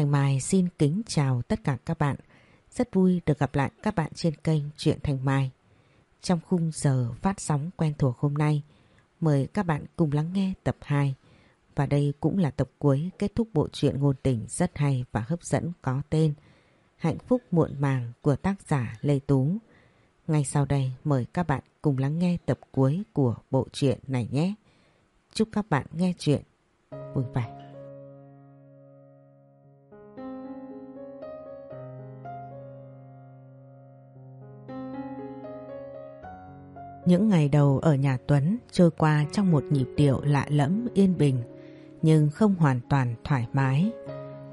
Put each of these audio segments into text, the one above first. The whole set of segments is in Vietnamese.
Thành Mai xin kính chào tất cả các bạn. Rất vui được gặp lại các bạn trên kênh Truyện Thanh Mai. Trong khung giờ phát sóng quen thuộc hôm nay, mời các bạn cùng lắng nghe tập 2. Và đây cũng là tập cuối kết thúc bộ truyện ngôn tình rất hay và hấp dẫn có tên Hạnh phúc muộn màng của tác giả Lê Tú. Ngay sau đây mời các bạn cùng lắng nghe tập cuối của bộ truyện này nhé. Chúc các bạn nghe chuyện vui vẻ. Những ngày đầu ở nhà Tuấn trôi qua trong một nhịp điệu lạ lẫm yên bình nhưng không hoàn toàn thoải mái.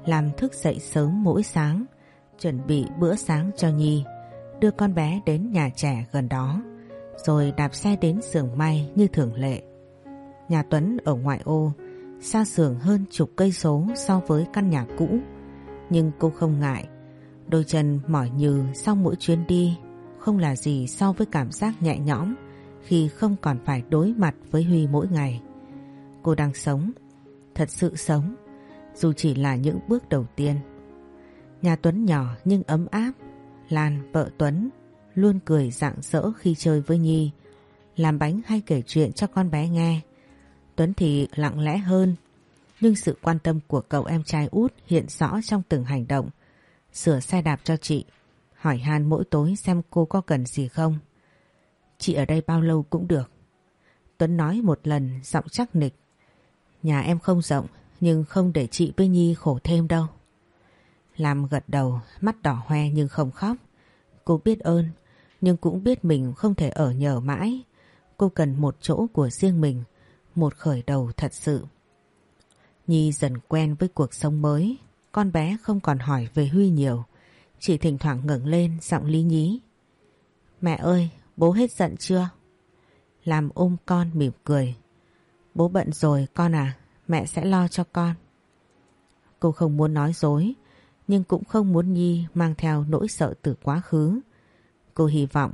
Làm thức dậy sớm mỗi sáng, chuẩn bị bữa sáng cho Nhi, đưa con bé đến nhà trẻ gần đó, rồi đạp xe đến xưởng may như thường lệ. Nhà Tuấn ở ngoại ô, xa xưởng hơn chục cây số so với căn nhà cũ, nhưng cô không ngại. Đôi chân mỏi nhừ sau mỗi chuyến đi, không là gì so với cảm giác nhẹ nhõm khi không còn phải đối mặt với Huy mỗi ngày. Cô đang sống, thật sự sống, dù chỉ là những bước đầu tiên. Nhà Tuấn nhỏ nhưng ấm áp, Lan vợ Tuấn luôn cười rạng rỡ khi chơi với Nhi, làm bánh hay kể chuyện cho con bé nghe. Tuấn thì lặng lẽ hơn, nhưng sự quan tâm của cậu em trai út hiện rõ trong từng hành động. Sửa xe đạp cho chị, hỏi Han mỗi tối xem cô có cần gì không. Chị ở đây bao lâu cũng được. Tuấn nói một lần giọng chắc nịch. Nhà em không rộng nhưng không để chị với Nhi khổ thêm đâu. Làm gật đầu, mắt đỏ hoe nhưng không khóc. Cô biết ơn, nhưng cũng biết mình không thể ở nhờ mãi. Cô cần một chỗ của riêng mình, một khởi đầu thật sự. Nhi dần quen với cuộc sống mới, con bé không còn hỏi về Huy nhiều. chị thỉnh thoảng ngẩng lên giọng lý nhí. Mẹ ơi, Bố hết giận chưa? Làm ôm con mỉm cười. Bố bận rồi con à, mẹ sẽ lo cho con. Cô không muốn nói dối, nhưng cũng không muốn Nhi mang theo nỗi sợ từ quá khứ. Cô hy vọng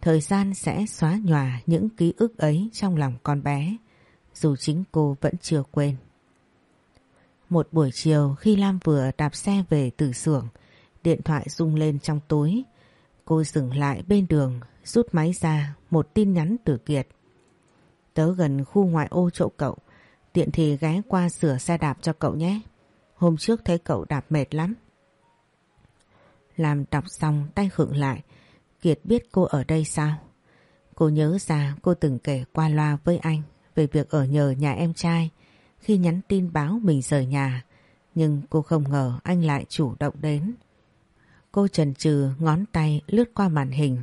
thời gian sẽ xóa nhòa những ký ức ấy trong lòng con bé, dù chính cô vẫn chưa quên. Một buổi chiều khi Lam vừa đạp xe về từ xưởng, điện thoại rung lên trong túi. Cô dừng lại bên đường Rút máy ra một tin nhắn từ Kiệt. Tớ gần khu ngoại ô chỗ cậu, tiện thì ghé qua sửa xe đạp cho cậu nhé. Hôm trước thấy cậu đạp mệt lắm. Làm đọc xong tay khựng lại, Kiệt biết cô ở đây sao? Cô nhớ ra cô từng kể qua loa với anh về việc ở nhờ nhà em trai khi nhắn tin báo mình rời nhà. Nhưng cô không ngờ anh lại chủ động đến. Cô trần trừ ngón tay lướt qua màn hình.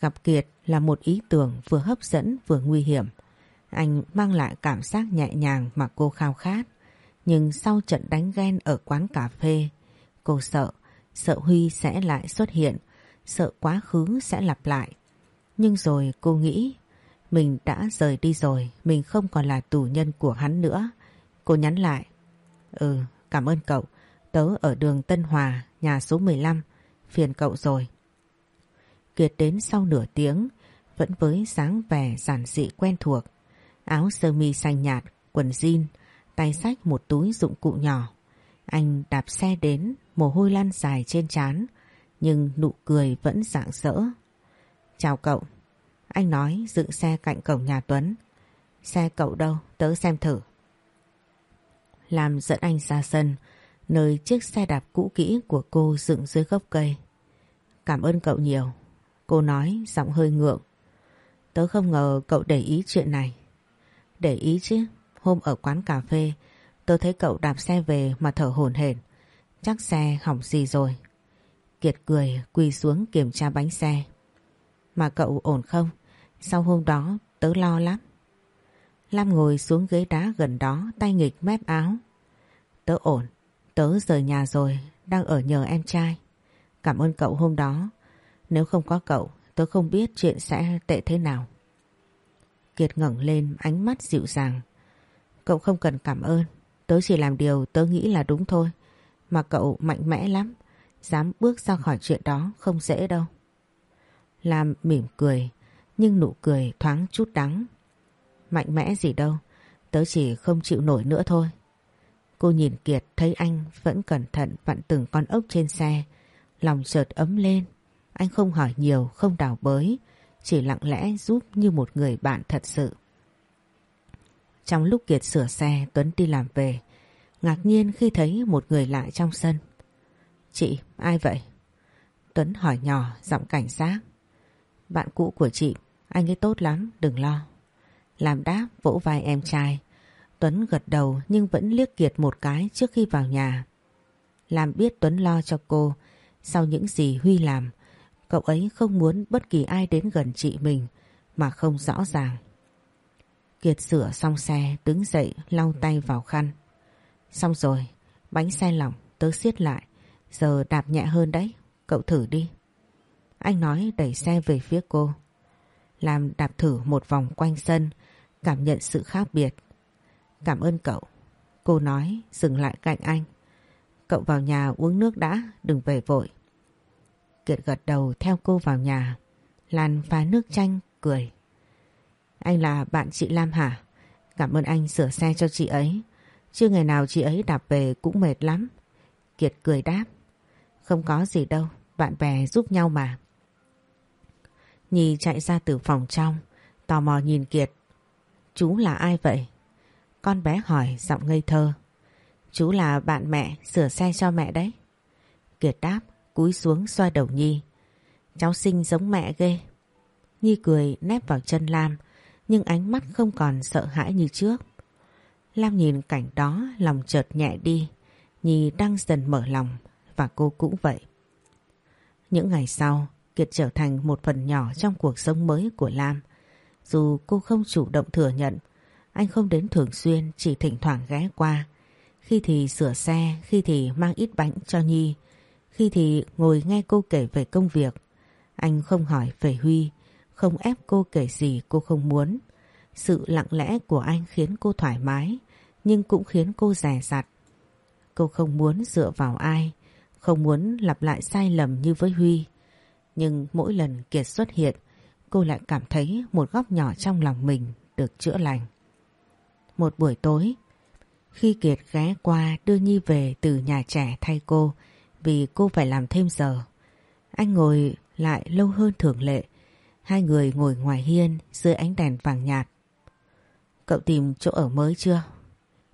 Gặp Kiệt là một ý tưởng vừa hấp dẫn vừa nguy hiểm. Anh mang lại cảm giác nhẹ nhàng mà cô khao khát. Nhưng sau trận đánh ghen ở quán cà phê, cô sợ, sợ Huy sẽ lại xuất hiện, sợ quá khứ sẽ lặp lại. Nhưng rồi cô nghĩ, mình đã rời đi rồi, mình không còn là tù nhân của hắn nữa. Cô nhắn lại, ừ, cảm ơn cậu, tớ ở đường Tân Hòa, nhà số 15, phiền cậu rồi. Kiệt đến sau nửa tiếng, vẫn với dáng vẻ giản dị quen thuộc. Áo sơ mi xanh nhạt, quần jean, tay sách một túi dụng cụ nhỏ. Anh đạp xe đến, mồ hôi lăn dài trên trán, nhưng nụ cười vẫn rạng rỡ. Chào cậu. Anh nói dựng xe cạnh cổng nhà Tuấn. Xe cậu đâu, tớ xem thử. Làm dẫn anh ra sân, nơi chiếc xe đạp cũ kỹ của cô dựng dưới gốc cây. Cảm ơn cậu nhiều, Cô nói giọng hơi ngượng. Tớ không ngờ cậu để ý chuyện này. Để ý chứ, hôm ở quán cà phê, tớ thấy cậu đạp xe về mà thở hổn hển. Chắc xe hỏng gì rồi. Kiệt cười quỳ xuống kiểm tra bánh xe. Mà cậu ổn không? Sau hôm đó tớ lo lắm. Lam ngồi xuống ghế đá gần đó tay nghịch mép áo. Tớ ổn, tớ rời nhà rồi, đang ở nhờ em trai. Cảm ơn cậu hôm đó, nếu không có cậu, tớ không biết chuyện sẽ tệ thế nào. Kiệt ngẩng lên, ánh mắt dịu dàng. Cậu không cần cảm ơn. Tớ chỉ làm điều tớ nghĩ là đúng thôi. Mà cậu mạnh mẽ lắm. Dám bước ra khỏi chuyện đó không dễ đâu. Lam mỉm cười. Nhưng nụ cười thoáng chút đắng. Mạnh mẽ gì đâu. Tớ chỉ không chịu nổi nữa thôi. Cô nhìn Kiệt thấy anh vẫn cẩn thận vặn từng con ốc trên xe. Lòng chợt ấm lên anh không hỏi nhiều, không đào bới, chỉ lặng lẽ giúp như một người bạn thật sự. Trong lúc Kiệt sửa xe, Tuấn đi làm về, ngạc nhiên khi thấy một người lạ trong sân. Chị, ai vậy? Tuấn hỏi nhỏ, giọng cảnh giác. Bạn cũ của chị, anh ấy tốt lắm, đừng lo. Làm đáp vỗ vai em trai. Tuấn gật đầu nhưng vẫn liếc Kiệt một cái trước khi vào nhà. Làm biết Tuấn lo cho cô, sau những gì Huy làm, Cậu ấy không muốn bất kỳ ai đến gần chị mình mà không rõ ràng. Kiệt sửa xong xe, đứng dậy, lau tay vào khăn. Xong rồi, bánh xe lỏng, tớ siết lại. Giờ đạp nhẹ hơn đấy, cậu thử đi. Anh nói đẩy xe về phía cô. Làm đạp thử một vòng quanh sân, cảm nhận sự khác biệt. Cảm ơn cậu. Cô nói, dừng lại cạnh anh. Cậu vào nhà uống nước đã, đừng về vội. Kiệt gật đầu theo cô vào nhà. Lan phá nước chanh, cười. Anh là bạn chị Lam hả? Cảm ơn anh sửa xe cho chị ấy. Chưa ngày nào chị ấy đạp về cũng mệt lắm. Kiệt cười đáp. Không có gì đâu, bạn bè giúp nhau mà. Nhi chạy ra từ phòng trong, tò mò nhìn Kiệt. Chú là ai vậy? Con bé hỏi giọng ngây thơ. Chú là bạn mẹ, sửa xe cho mẹ đấy. Kiệt đáp cúi xuống xoa đầu Nhi. Cháu sinh giống mẹ ghê. Nhi cười nép vào chân Lam, nhưng ánh mắt không còn sợ hãi như trước. Lam nhìn cảnh đó lòng chợt nhẹ đi, Nhi đang dần mở lòng và cô cũng vậy. Những ngày sau, Kiệt trở thành một phần nhỏ trong cuộc sống mới của Lam. Dù cô không chủ động thừa nhận, anh không đến thường xuyên chỉ thỉnh thoảng ghé qua. Khi thì sửa xe, khi thì mang ít bánh cho Nhi, khi thì ngồi nghe cô kể về công việc. Anh không hỏi về Huy, không ép cô kể gì cô không muốn. Sự lặng lẽ của anh khiến cô thoải mái, nhưng cũng khiến cô rẻ rặt. Cô không muốn dựa vào ai, không muốn lặp lại sai lầm như với Huy. Nhưng mỗi lần Kiệt xuất hiện, cô lại cảm thấy một góc nhỏ trong lòng mình được chữa lành. Một buổi tối, khi Kiệt ghé qua đưa Nhi về từ nhà trẻ thay cô, vì cô phải làm thêm giờ. Anh ngồi lại lâu hơn thường lệ. Hai người ngồi ngoài hiên dưới ánh đèn vàng nhạt. Cậu tìm chỗ ở mới chưa?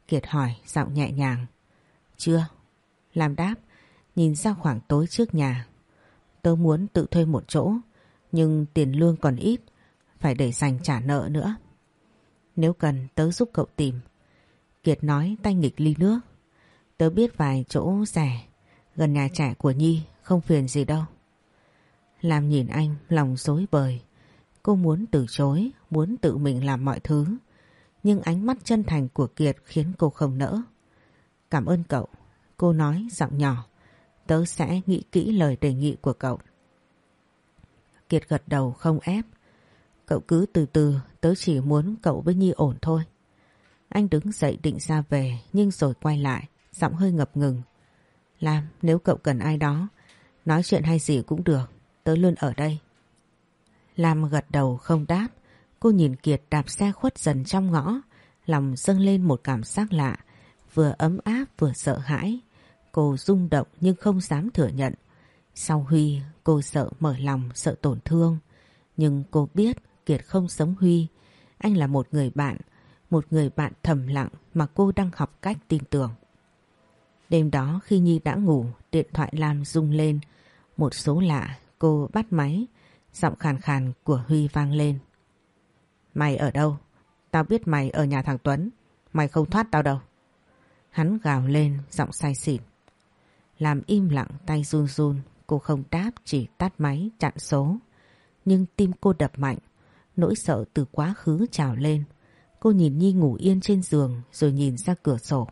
Kiệt hỏi giọng nhẹ nhàng. Chưa. Làm đáp, nhìn ra khoảng tối trước nhà. Tớ muốn tự thuê một chỗ, nhưng tiền lương còn ít, phải để dành trả nợ nữa. Nếu cần tớ giúp cậu tìm. Kiệt nói tay nghịch ly nước. Tớ biết vài chỗ rẻ, Gần nhà trẻ của Nhi không phiền gì đâu. Làm nhìn anh lòng dối bời. Cô muốn từ chối, muốn tự mình làm mọi thứ. Nhưng ánh mắt chân thành của Kiệt khiến cô không nỡ. Cảm ơn cậu. Cô nói giọng nhỏ. Tớ sẽ nghĩ kỹ lời đề nghị của cậu. Kiệt gật đầu không ép. Cậu cứ từ từ, tớ chỉ muốn cậu với Nhi ổn thôi. Anh đứng dậy định ra về nhưng rồi quay lại, giọng hơi ngập ngừng. Làm nếu cậu cần ai đó, Nói chuyện hay gì cũng được, Tớ luôn ở đây. Lam gật đầu không đáp. Cô nhìn Kiệt đạp xe khuất dần trong ngõ, Lòng dâng lên một cảm giác lạ, Vừa ấm áp vừa sợ hãi. Cô rung động nhưng không dám thừa nhận. Sau Huy, cô sợ mở lòng, sợ tổn thương. Nhưng cô biết Kiệt không sống Huy. Anh là một người bạn, Một người bạn thầm lặng mà cô đang học cách tin tưởng. Đêm đó khi Nhi đã ngủ, điện thoại lam rung lên. Một số lạ, cô bắt máy, giọng khàn khàn của Huy vang lên. Mày ở đâu? Tao biết mày ở nhà thằng Tuấn, mày không thoát tao đâu. Hắn gào lên, giọng say xỉn. Làm im lặng tay run run, cô không đáp chỉ tắt máy chặn số. Nhưng tim cô đập mạnh, nỗi sợ từ quá khứ trào lên. Cô nhìn Nhi ngủ yên trên giường rồi nhìn ra cửa sổ.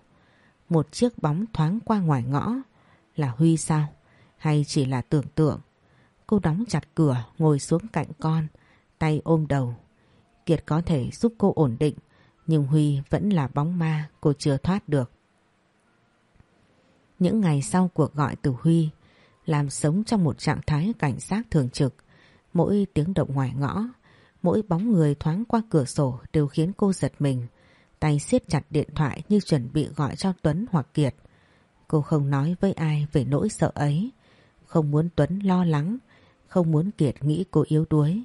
Một chiếc bóng thoáng qua ngoài ngõ. Là Huy sao? Hay chỉ là tưởng tượng? Cô đóng chặt cửa ngồi xuống cạnh con, tay ôm đầu. Kiệt có thể giúp cô ổn định, nhưng Huy vẫn là bóng ma cô chưa thoát được. Những ngày sau cuộc gọi từ Huy, làm sống trong một trạng thái cảnh sát thường trực. Mỗi tiếng động ngoài ngõ, mỗi bóng người thoáng qua cửa sổ đều khiến cô giật mình tay siết chặt điện thoại như chuẩn bị gọi cho Tuấn hoặc Kiệt. Cô không nói với ai về nỗi sợ ấy, không muốn Tuấn lo lắng, không muốn Kiệt nghĩ cô yếu đuối.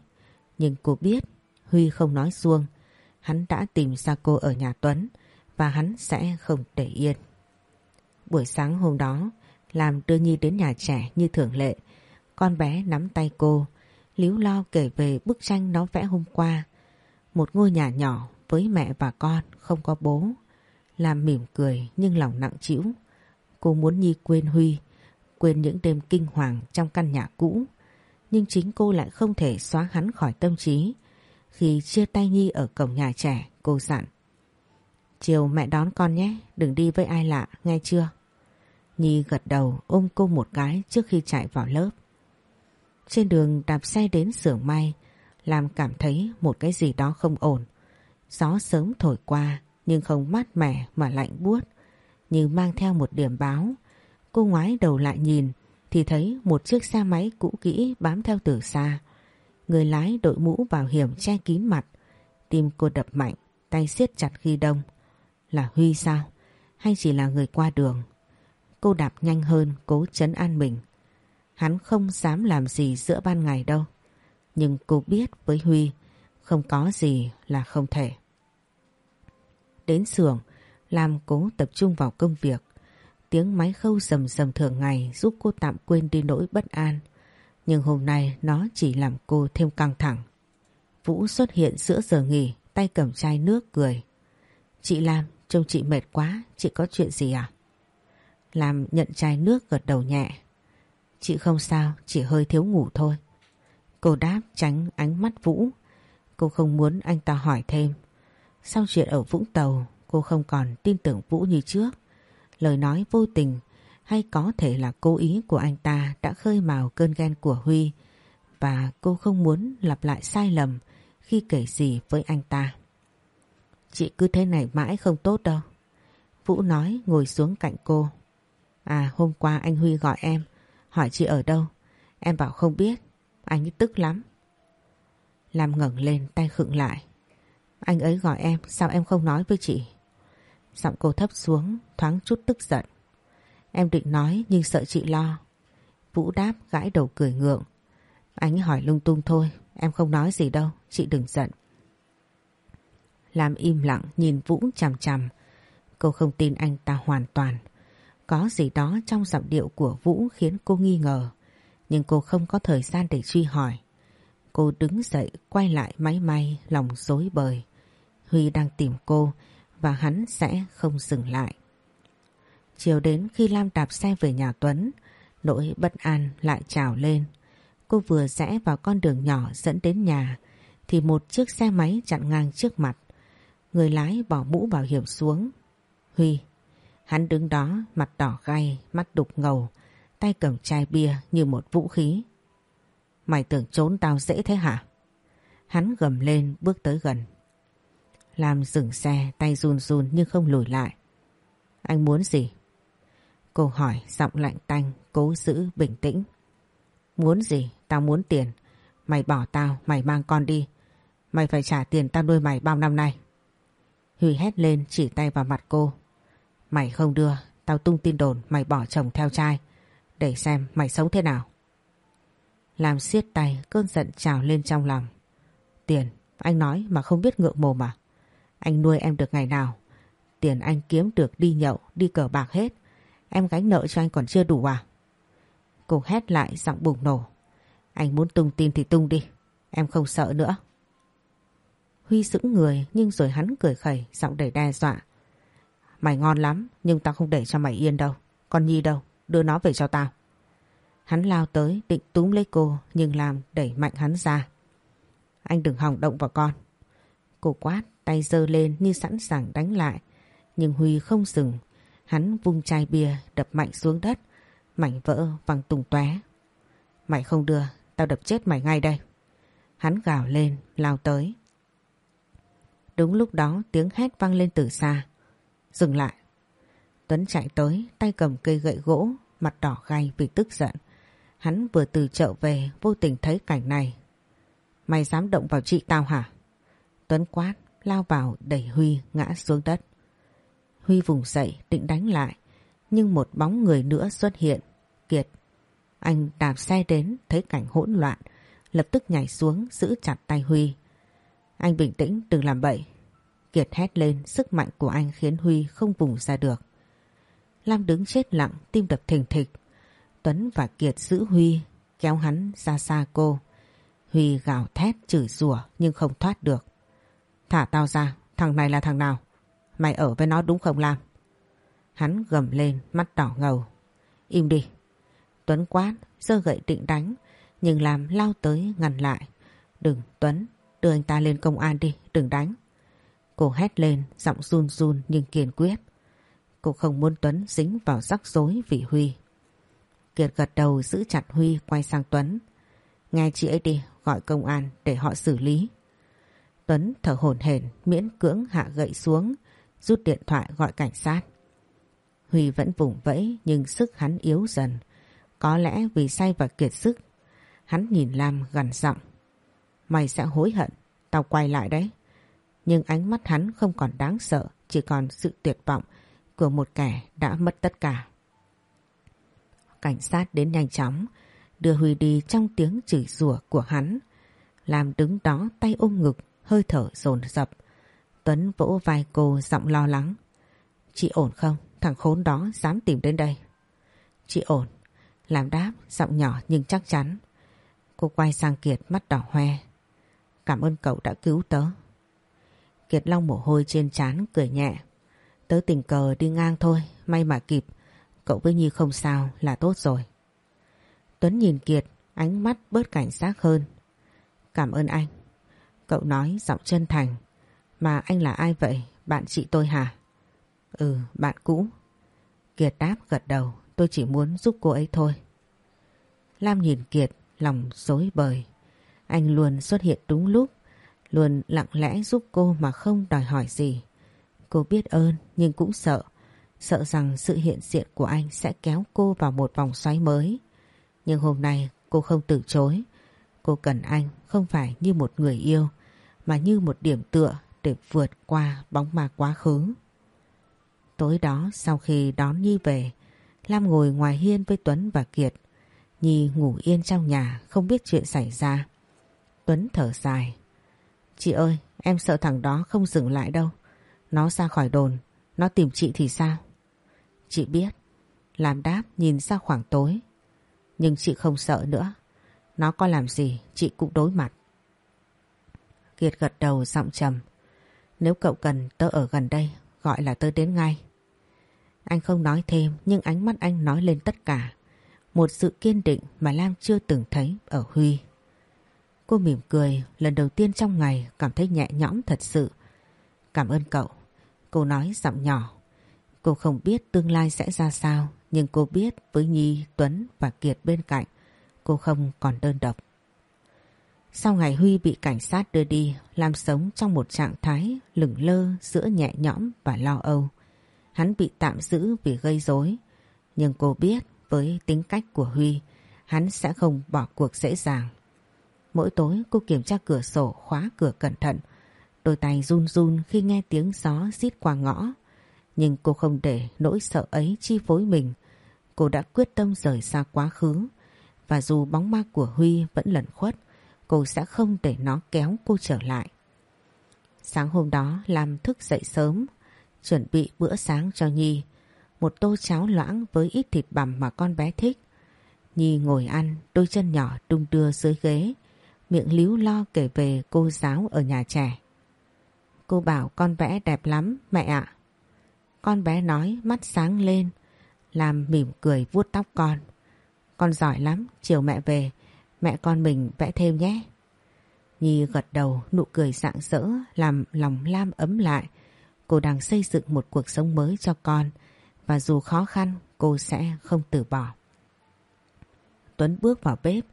Nhưng cô biết Huy không nói xuông, hắn đã tìm ra cô ở nhà Tuấn và hắn sẽ không để yên. Buổi sáng hôm đó, làm đưa Nhi đến nhà trẻ như thường lệ, con bé nắm tay cô, líu lo kể về bức tranh nó vẽ hôm qua. Một ngôi nhà nhỏ với mẹ và con không có bố. Làm mỉm cười nhưng lòng nặng trĩu. Cô muốn Nhi quên Huy, quên những đêm kinh hoàng trong căn nhà cũ. Nhưng chính cô lại không thể xóa hắn khỏi tâm trí. Khi chia tay Nhi ở cổng nhà trẻ, cô dặn. Chiều mẹ đón con nhé, đừng đi với ai lạ, nghe chưa? Nhi gật đầu ôm cô một cái trước khi chạy vào lớp. Trên đường đạp xe đến xưởng may, làm cảm thấy một cái gì đó không ổn. Gió sớm thổi qua nhưng không mát mẻ mà lạnh buốt như mang theo một điểm báo. Cô ngoái đầu lại nhìn thì thấy một chiếc xe máy cũ kỹ bám theo từ xa. Người lái đội mũ bảo hiểm che kín mặt. Tim cô đập mạnh, tay siết chặt khi đông. Là Huy sao? Hay chỉ là người qua đường? Cô đạp nhanh hơn cố chấn an mình. Hắn không dám làm gì giữa ban ngày đâu. Nhưng cô biết với Huy không có gì là không thể. Đến xưởng, Lam cố tập trung vào công việc. Tiếng máy khâu rầm rầm thường ngày giúp cô tạm quên đi nỗi bất an. Nhưng hôm nay nó chỉ làm cô thêm căng thẳng. Vũ xuất hiện giữa giờ nghỉ, tay cầm chai nước cười. Chị Lam, trông chị mệt quá, chị có chuyện gì à? Lam nhận chai nước gật đầu nhẹ. Chị không sao, chỉ hơi thiếu ngủ thôi. Cô đáp tránh ánh mắt Vũ, cô không muốn anh ta hỏi thêm. Sau chuyện ở Vũng Tàu, cô không còn tin tưởng Vũ như trước. Lời nói vô tình hay có thể là cố ý của anh ta đã khơi mào cơn ghen của Huy và cô không muốn lặp lại sai lầm khi kể gì với anh ta. Chị cứ thế này mãi không tốt đâu. Vũ nói ngồi xuống cạnh cô. À hôm qua anh Huy gọi em, hỏi chị ở đâu. Em bảo không biết, anh ấy tức lắm. Lam ngẩng lên tay khựng lại. Anh ấy gọi em, sao em không nói với chị? Giọng cô thấp xuống, thoáng chút tức giận. Em định nói nhưng sợ chị lo. Vũ đáp gãi đầu cười ngượng. Anh hỏi lung tung thôi, em không nói gì đâu, chị đừng giận. Lam im lặng nhìn Vũ chằm chằm. Cô không tin anh ta hoàn toàn. Có gì đó trong giọng điệu của Vũ khiến cô nghi ngờ. Nhưng cô không có thời gian để truy hỏi. Cô đứng dậy quay lại máy may lòng dối bời. Huy đang tìm cô và hắn sẽ không dừng lại. Chiều đến khi Lam đạp xe về nhà Tuấn, nỗi bất an lại trào lên. Cô vừa rẽ vào con đường nhỏ dẫn đến nhà thì một chiếc xe máy chặn ngang trước mặt. Người lái bỏ mũ bảo hiểm xuống. Huy, hắn đứng đó mặt đỏ gay, mắt đục ngầu, tay cầm chai bia như một vũ khí. Mày tưởng trốn tao dễ thế hả? Hắn gầm lên bước tới gần. Lam dừng xe tay run run nhưng không lùi lại. Anh muốn gì? Cô hỏi giọng lạnh tanh cố giữ bình tĩnh. Muốn gì? Tao muốn tiền. Mày bỏ tao, mày mang con đi. Mày phải trả tiền tao nuôi mày bao năm nay. Huy hét lên chỉ tay vào mặt cô. Mày không đưa, tao tung tin đồn mày bỏ chồng theo trai. Để xem mày sống thế nào. Làm siết tay cơn giận trào lên trong lòng. Tiền, anh nói mà không biết ngượng mồm à? Anh nuôi em được ngày nào? Tiền anh kiếm được đi nhậu, đi cờ bạc hết. Em gánh nợ cho anh còn chưa đủ à? Cô hét lại giọng bùng nổ. Anh muốn tung tin thì tung đi. Em không sợ nữa. Huy sững người nhưng rồi hắn cười khẩy giọng đầy đe dọa. Mày ngon lắm nhưng tao không để cho mày yên đâu. Con Nhi đâu? Đưa nó về cho tao. Hắn lao tới định túm lấy cô nhưng làm đẩy mạnh hắn ra. Anh đừng hỏng động vào con. Cô quát tay giơ lên như sẵn sàng đánh lại. Nhưng Huy không dừng. Hắn vung chai bia đập mạnh xuống đất. Mảnh vỡ văng tung tóe. Mày không đưa, tao đập chết mày ngay đây. Hắn gào lên, lao tới. Đúng lúc đó tiếng hét vang lên từ xa. Dừng lại. Tuấn chạy tới, tay cầm cây gậy gỗ, mặt đỏ gay vì tức giận. Hắn vừa từ chợ về vô tình thấy cảnh này. Mày dám động vào chị tao hả? Tuấn quát, lao vào đẩy Huy ngã xuống đất. Huy vùng dậy định đánh lại, nhưng một bóng người nữa xuất hiện, Kiệt. Anh đạp xe đến, thấy cảnh hỗn loạn, lập tức nhảy xuống giữ chặt tay Huy. Anh bình tĩnh đừng làm bậy. Kiệt hét lên, sức mạnh của anh khiến Huy không vùng ra được. Lam đứng chết lặng, tim đập thình thịch. Tuấn và Kiệt giữ Huy, kéo hắn ra xa cô. Huy gào thét chửi rủa nhưng không thoát được. Thả tao ra, thằng này là thằng nào? Mày ở với nó đúng không Lam? Hắn gầm lên, mắt đỏ ngầu. Im đi. Tuấn quát, giơ gậy định đánh, nhưng làm lao tới ngăn lại. Đừng Tuấn, đưa anh ta lên công an đi, đừng đánh. Cô hét lên, giọng run run nhưng kiên quyết. Cô không muốn Tuấn dính vào rắc rối vì Huy. Kiệt gật đầu giữ chặt Huy quay sang Tuấn. Nghe chị ấy đi, gọi công an để họ xử lý. Tuấn thở hổn hển miễn cưỡng hạ gậy xuống, rút điện thoại gọi cảnh sát. Huy vẫn vùng vẫy nhưng sức hắn yếu dần. Có lẽ vì say và kiệt sức. Hắn nhìn Lam gần giọng. Mày sẽ hối hận, tao quay lại đấy. Nhưng ánh mắt hắn không còn đáng sợ, chỉ còn sự tuyệt vọng của một kẻ đã mất tất cả cảnh sát đến nhanh chóng, đưa Huy đi trong tiếng chửi rủa của hắn. Làm đứng đó tay ôm ngực, hơi thở dồn dập. Tuấn vỗ vai cô giọng lo lắng. Chị ổn không? Thằng khốn đó dám tìm đến đây. Chị ổn. Làm đáp, giọng nhỏ nhưng chắc chắn. Cô quay sang Kiệt mắt đỏ hoe. Cảm ơn cậu đã cứu tớ. Kiệt long mồ hôi trên trán cười nhẹ. Tớ tình cờ đi ngang thôi, may mà kịp. Cậu với Nhi không sao là tốt rồi. Tuấn nhìn Kiệt, ánh mắt bớt cảnh giác hơn. Cảm ơn anh. Cậu nói giọng chân thành. Mà anh là ai vậy? Bạn chị tôi hả? Ừ, bạn cũ. Kiệt đáp gật đầu, tôi chỉ muốn giúp cô ấy thôi. Lam nhìn Kiệt, lòng dối bời. Anh luôn xuất hiện đúng lúc, luôn lặng lẽ giúp cô mà không đòi hỏi gì. Cô biết ơn nhưng cũng sợ. Cô Sợ rằng sự hiện diện của anh sẽ kéo cô vào một vòng xoáy mới. Nhưng hôm nay cô không từ chối. Cô cần anh không phải như một người yêu, mà như một điểm tựa để vượt qua bóng ma quá khứ. Tối đó sau khi đón Nhi về, Lam ngồi ngoài hiên với Tuấn và Kiệt Nhi ngủ yên trong nhà, không biết chuyện xảy ra Tuấn thở dài Chị ơi, em sợ thằng đó không dừng lại đâu Nó ra khỏi đồn, Nó tìm chị thì sao Chị biết. Làm đáp nhìn ra khoảng tối. Nhưng chị không sợ nữa. Nó có làm gì, chị cũng đối mặt. Kiệt gật đầu giọng trầm. Nếu cậu cần, tớ ở gần đây, gọi là tớ đến ngay. Anh không nói thêm, nhưng ánh mắt anh nói lên tất cả. Một sự kiên định mà Lam chưa từng thấy ở Huy. Cô mỉm cười, lần đầu tiên trong ngày cảm thấy nhẹ nhõm thật sự. Cảm ơn cậu. Cô nói giọng nhỏ Cô không biết tương lai sẽ ra sao nhưng cô biết với Nhi, Tuấn và Kiệt bên cạnh cô không còn đơn độc. Sau ngày Huy bị cảnh sát đưa đi làm sống trong một trạng thái lửng lơ giữa nhẹ nhõm và lo âu. Hắn bị tạm giữ vì gây rối nhưng cô biết với tính cách của Huy hắn sẽ không bỏ cuộc dễ dàng. Mỗi tối cô kiểm tra cửa sổ khóa cửa cẩn thận đôi tay run run khi nghe tiếng gió rít qua ngõ nhưng cô không để nỗi sợ ấy chi phối mình. Cô đã quyết tâm rời xa quá khứ. Và dù bóng ma của Huy vẫn lẩn khuất, cô sẽ không để nó kéo cô trở lại. Sáng hôm đó làm thức dậy sớm, chuẩn bị bữa sáng cho Nhi. Một tô cháo loãng với ít thịt bằm mà con bé thích. Nhi ngồi ăn, đôi chân nhỏ đung đưa dưới ghế, miệng líu lo kể về cô giáo ở nhà trẻ. Cô bảo con vẽ đẹp lắm, mẹ ạ. Con bé nói mắt sáng lên, làm mỉm cười vuốt tóc con. Con giỏi lắm, chiều mẹ về, mẹ con mình vẽ thêm nhé. Nhi gật đầu nụ cười rạng rỡ làm lòng Lam ấm lại. Cô đang xây dựng một cuộc sống mới cho con và dù khó khăn cô sẽ không từ bỏ. Tuấn bước vào bếp,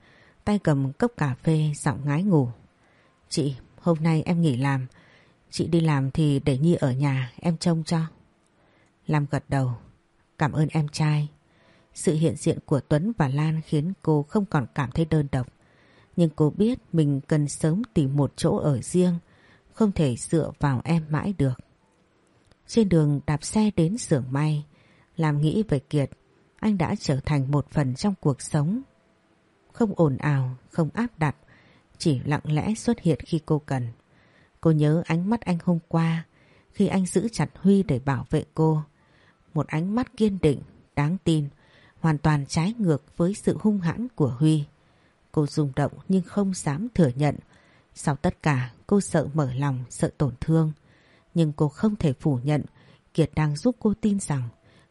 tay cầm cốc cà phê giọng ngái ngủ. Chị, hôm nay em nghỉ làm. Chị đi làm thì để Nhi ở nhà em trông cho. Lam gật đầu. Cảm ơn em trai. Sự hiện diện của Tuấn và Lan khiến cô không còn cảm thấy đơn độc. Nhưng cô biết mình cần sớm tìm một chỗ ở riêng, không thể dựa vào em mãi được. Trên đường đạp xe đến xưởng may, làm nghĩ về Kiệt, anh đã trở thành một phần trong cuộc sống. Không ồn ào, không áp đặt, chỉ lặng lẽ xuất hiện khi cô cần. Cô nhớ ánh mắt anh hôm qua, khi anh giữ chặt Huy để bảo vệ cô. Cô một ánh mắt kiên định, đáng tin, hoàn toàn trái ngược với sự hung hãn của Huy. Cô rung động nhưng không dám thừa nhận. Sau tất cả, cô sợ mở lòng, sợ tổn thương. Nhưng cô không thể phủ nhận, Kiệt đang giúp cô tin rằng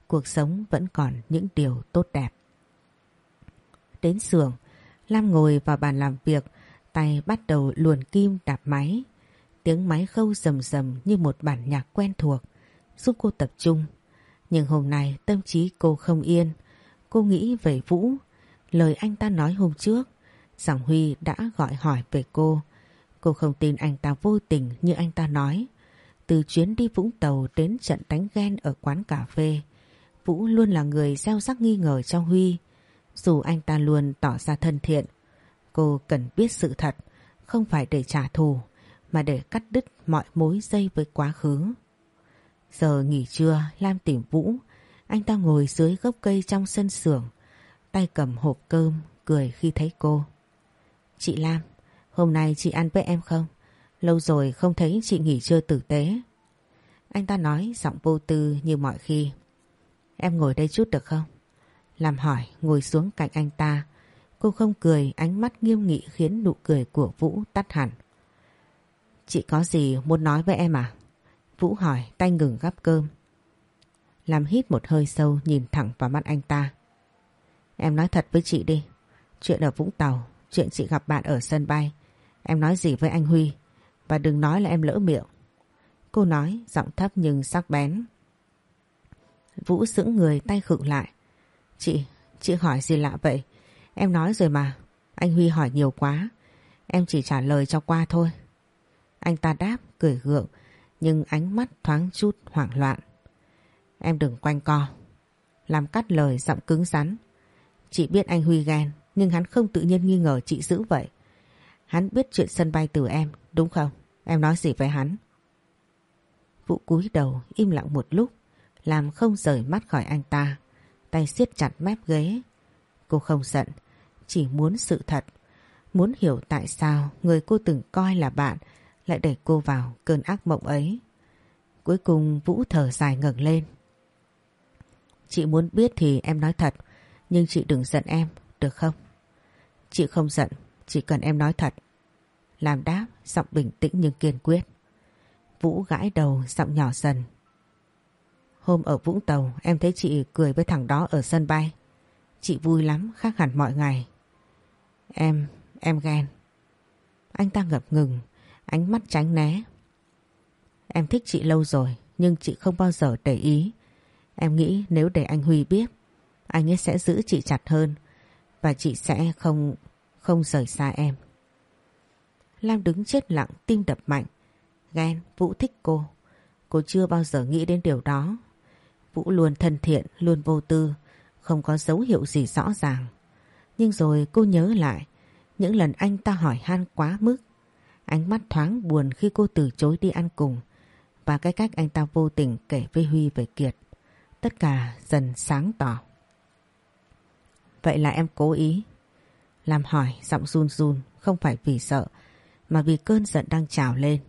cuộc sống vẫn còn những điều tốt đẹp. Đến xưởng, Lam ngồi vào bàn làm việc, tay bắt đầu luồn kim đạp máy. Tiếng máy khâu rầm rầm như một bản nhạc quen thuộc, giúp cô tập trung. Nhưng hôm nay tâm trí cô không yên. Cô nghĩ về Vũ, lời anh ta nói hôm trước. Giọng Huy đã gọi hỏi về cô. Cô không tin anh ta vô tình như anh ta nói. Từ chuyến đi Vũng Tàu đến trận đánh ghen ở quán cà phê, Vũ luôn là người gieo rắc nghi ngờ cho Huy. Dù anh ta luôn tỏ ra thân thiện, cô cần biết sự thật, không phải để trả thù, mà để cắt đứt mọi mối dây với quá khứ. Giờ nghỉ trưa, Lam tìm Vũ. Anh ta ngồi dưới gốc cây trong sân xưởng, Tay cầm hộp cơm, Cười khi thấy cô. Chị Lam, Hôm nay chị ăn với em không? Lâu rồi không thấy chị nghỉ trưa tử tế. Anh ta nói giọng vô tư như mọi khi. Em ngồi đây chút được không? Làm hỏi, ngồi xuống cạnh anh ta. Cô không cười, ánh mắt nghiêm nghị khiến nụ cười của Vũ tắt hẳn. Chị có gì muốn nói với em à? Vũ hỏi tay ngừng gắp cơm. Làm hít một hơi sâu nhìn thẳng vào mắt anh ta. Em nói thật với chị đi. Chuyện ở Vũng Tàu, chuyện chị gặp bạn ở sân bay. Em nói gì với anh Huy và đừng nói là em lỡ miệng. Cô nói giọng thấp nhưng sắc bén. Vũ sững người tay khựng lại. Chị, chị hỏi gì lạ vậy? Em nói rồi mà. Anh Huy hỏi nhiều quá. Em chỉ trả lời cho qua thôi. Anh ta đáp, cười gượng nhưng ánh mắt thoáng chút hoảng loạn. Em đừng quanh co. Làm cắt lời giọng cứng rắn. Chị biết anh Huy ghen, nhưng hắn không tự nhiên nghi ngờ chị dữ vậy. Hắn biết chuyện sân bay từ em, đúng không? Em nói gì với hắn? Vũ cúi đầu im lặng một lúc, làm không rời mắt khỏi anh ta. Tay siết chặt mép ghế. Cô không giận, chỉ muốn sự thật. Muốn hiểu tại sao người cô từng coi là bạn lại để cô vào cơn ác mộng ấy. Cuối cùng Vũ thở dài ngẩng lên. Chị muốn biết thì em nói thật, nhưng chị đừng giận em, được không? Chị không giận, chỉ cần em nói thật. Làm đáp, giọng bình tĩnh nhưng kiên quyết. Vũ gãi đầu, giọng nhỏ dần. Hôm ở Vũng Tàu, em thấy chị cười với thằng đó ở sân bay. Chị vui lắm, khác hẳn mọi ngày. Em, em ghen. Anh ta ngập ngừng, ánh mắt tránh né. Em thích chị lâu rồi, nhưng chị không bao giờ để ý. Em nghĩ nếu để anh Huy biết, anh ấy sẽ giữ chị chặt hơn và chị sẽ không không rời xa em. Lam đứng chết lặng, tim đập mạnh. Ghen, Vũ thích cô. Cô chưa bao giờ nghĩ đến điều đó. Vũ luôn thân thiện, luôn vô tư, không có dấu hiệu gì rõ ràng. Nhưng rồi cô nhớ lại, những lần anh ta hỏi han quá mức, Ánh mắt thoáng buồn khi cô từ chối đi ăn cùng và cái cách anh ta vô tình kể với Huy về Kiệt. Tất cả dần sáng tỏ. Vậy là em cố ý. Làm hỏi giọng run run không phải vì sợ mà vì cơn giận đang trào lên.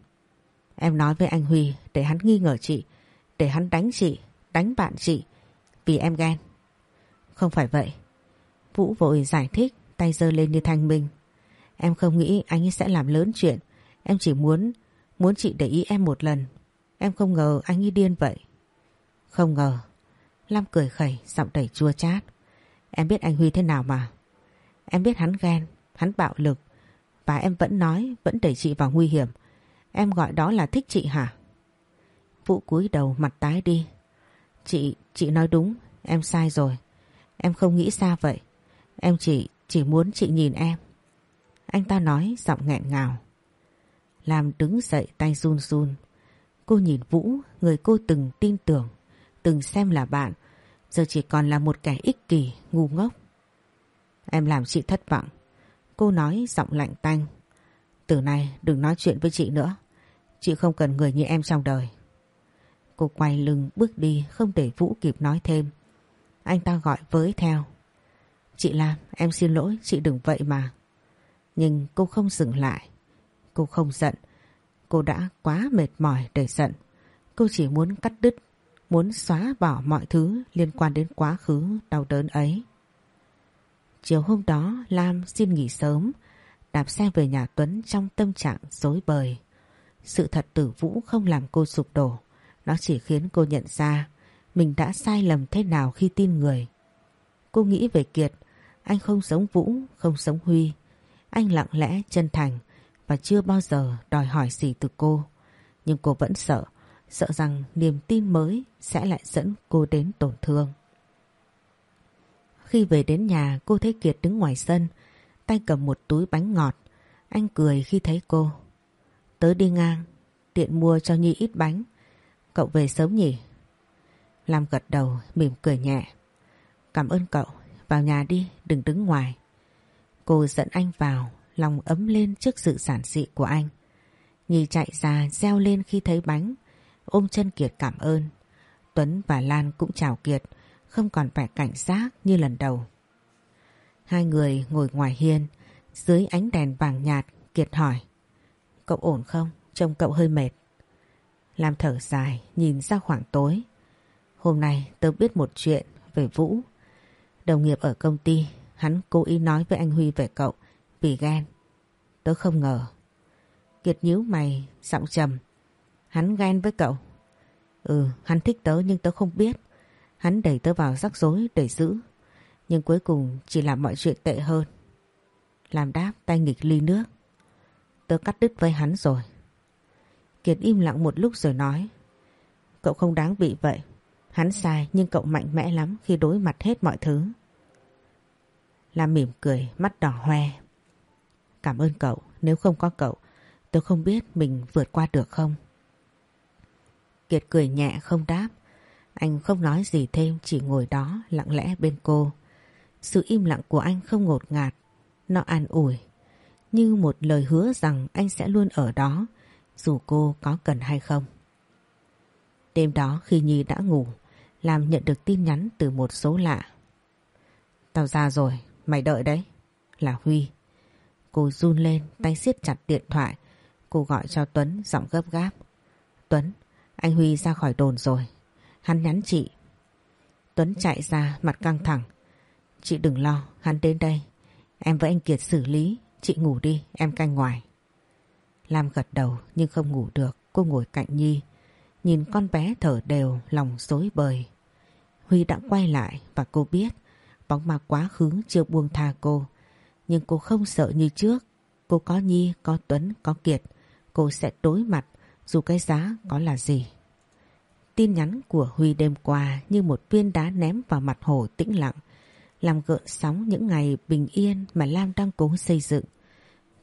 Em nói với anh Huy để hắn nghi ngờ chị, để hắn đánh chị, đánh bạn chị vì em ghen. Không phải vậy. Vũ vội giải thích tay giơ lên như thanh minh Em không nghĩ anh ấy sẽ làm lớn chuyện. Em chỉ muốn, muốn chị để ý em một lần. Em không ngờ anh ấy điên vậy. Không ngờ. Lam cười khẩy, giọng đầy chua chát. Em biết anh Huy thế nào mà. Em biết hắn ghen, hắn bạo lực. Và em vẫn nói, vẫn đẩy chị vào nguy hiểm. Em gọi đó là thích chị hả? Vũ cúi đầu mặt tái đi. Chị, chị nói đúng, em sai rồi. Em không nghĩ xa vậy. Em chỉ, chỉ muốn chị nhìn em. Anh ta nói giọng nghẹn ngào. Làm đứng dậy tay run run. Cô nhìn Vũ, người cô từng tin tưởng, từng xem là bạn, giờ chỉ còn là một kẻ ích kỷ, ngu ngốc. Em làm chị thất vọng. Cô nói giọng lạnh tanh. Từ nay đừng nói chuyện với chị nữa. Chị không cần người như em trong đời. Cô quay lưng bước đi không để Vũ kịp nói thêm. Anh ta gọi với theo. Chị Lam, em xin lỗi, chị đừng vậy mà. Nhưng cô không dừng lại. Cô không giận. Cô đã quá mệt mỏi để giận. Cô chỉ muốn cắt đứt, muốn xóa bỏ mọi thứ liên quan đến quá khứ đau đớn ấy. Chiều hôm đó Lam xin nghỉ sớm, đạp xe về nhà Tuấn trong tâm trạng dối bời. Sự thật tử vũ không làm cô sụp đổ, nó chỉ khiến cô nhận ra mình đã sai lầm thế nào khi tin người. Cô nghĩ về Kiệt, anh không sống Vũ, không sống Huy. Anh lặng lẽ, chân thành và chưa bao giờ đòi hỏi gì từ cô. Nhưng cô vẫn sợ, sợ rằng niềm tin mới sẽ lại dẫn cô đến tổn thương. Khi về đến nhà cô thấy Kiệt đứng ngoài sân, tay cầm một túi bánh ngọt. Anh cười khi thấy cô. Tớ đi ngang, tiện mua cho Nhi ít bánh. Cậu về sớm nhỉ? Lam gật đầu, mỉm cười nhẹ. Cảm ơn cậu, vào nhà đi, đừng đứng ngoài. Cô giận anh vào, lòng ấm lên trước sự sản dị của anh. nhì chạy ra reo lên khi thấy bánh, ôm chân Kiệt cảm ơn. Tuấn và Lan cũng chào Kiệt, không còn vẻ cảnh giác như lần đầu. Hai người ngồi ngoài hiên, dưới ánh đèn vàng nhạt, Kiệt hỏi. Cậu ổn không? Trông cậu hơi mệt. Lam thở dài, nhìn ra khoảng tối. Hôm nay tớ biết một chuyện về Vũ. Đồng nghiệp ở công ty Hắn cố ý nói với anh Huy về cậu vì ghen. Tớ không ngờ. Kiệt nhíu mày, giọng trầm. Hắn ghen với cậu. Ừ, hắn thích tớ nhưng tớ không biết. Hắn đẩy tớ vào rắc rối để giữ. Nhưng cuối cùng chỉ làm mọi chuyện tệ hơn. Làm đáp tay nghịch ly nước. Tớ cắt đứt với hắn rồi. Kiệt im lặng một lúc rồi nói. Cậu không đáng bị vậy. Hắn sai nhưng cậu mạnh mẽ lắm khi đối mặt hết mọi thứ. Lam mỉm cười, mắt đỏ hoe. Cảm ơn cậu, nếu không có cậu, tôi không biết mình vượt qua được không. Kiệt cười nhẹ không đáp. Anh không nói gì thêm chỉ ngồi đó lặng lẽ bên cô. Sự im lặng của anh không ngột ngạt, nó an ủi. Như một lời hứa rằng anh sẽ luôn ở đó, dù cô có cần hay không. Đêm đó khi Nhi đã ngủ, làm nhận được tin nhắn từ một số lạ. Tao ra rồi, Mày đợi đấy. Là Huy. Cô run lên tay siết chặt điện thoại. Cô gọi cho Tuấn giọng gấp gáp. Tuấn, anh Huy ra khỏi đồn rồi. Hắn nhắn chị. Tuấn chạy ra mặt căng thẳng. Chị đừng lo, hắn đến đây. Em với anh Kiệt xử lý. Chị ngủ đi, em canh ngoài. Lam gật đầu nhưng không ngủ được. Cô ngồi cạnh Nhi. Nhìn con bé thở đều, lòng dối bời. Huy đã quay lại và cô biết Bóng ma quá khứ chưa buông tha cô. Nhưng cô không sợ như trước. Cô có Nhi, có Tuấn, có Kiệt. Cô sẽ đối mặt dù cái giá có là gì. Tin nhắn của Huy đêm qua như một viên đá ném vào mặt hồ tĩnh lặng. Làm gợn sóng những ngày bình yên mà Lam đang cố xây dựng.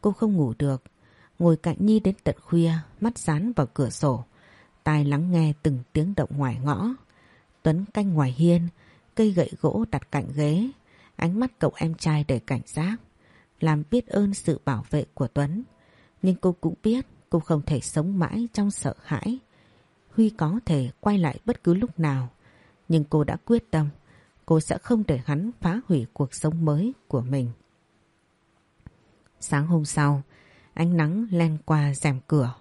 Cô không ngủ được. Ngồi cạnh Nhi đến tận khuya, mắt dán vào cửa sổ. Tai lắng nghe từng tiếng động ngoài ngõ. Tuấn canh ngoài hiên, cây gậy gỗ đặt cạnh ghế, ánh mắt cậu em trai để cảnh giác, làm biết ơn sự bảo vệ của Tuấn. Nhưng cô cũng biết cô không thể sống mãi trong sợ hãi. Huy có thể quay lại bất cứ lúc nào, nhưng cô đã quyết tâm, cô sẽ không để hắn phá hủy cuộc sống mới của mình. Sáng hôm sau, ánh nắng len qua rèm cửa,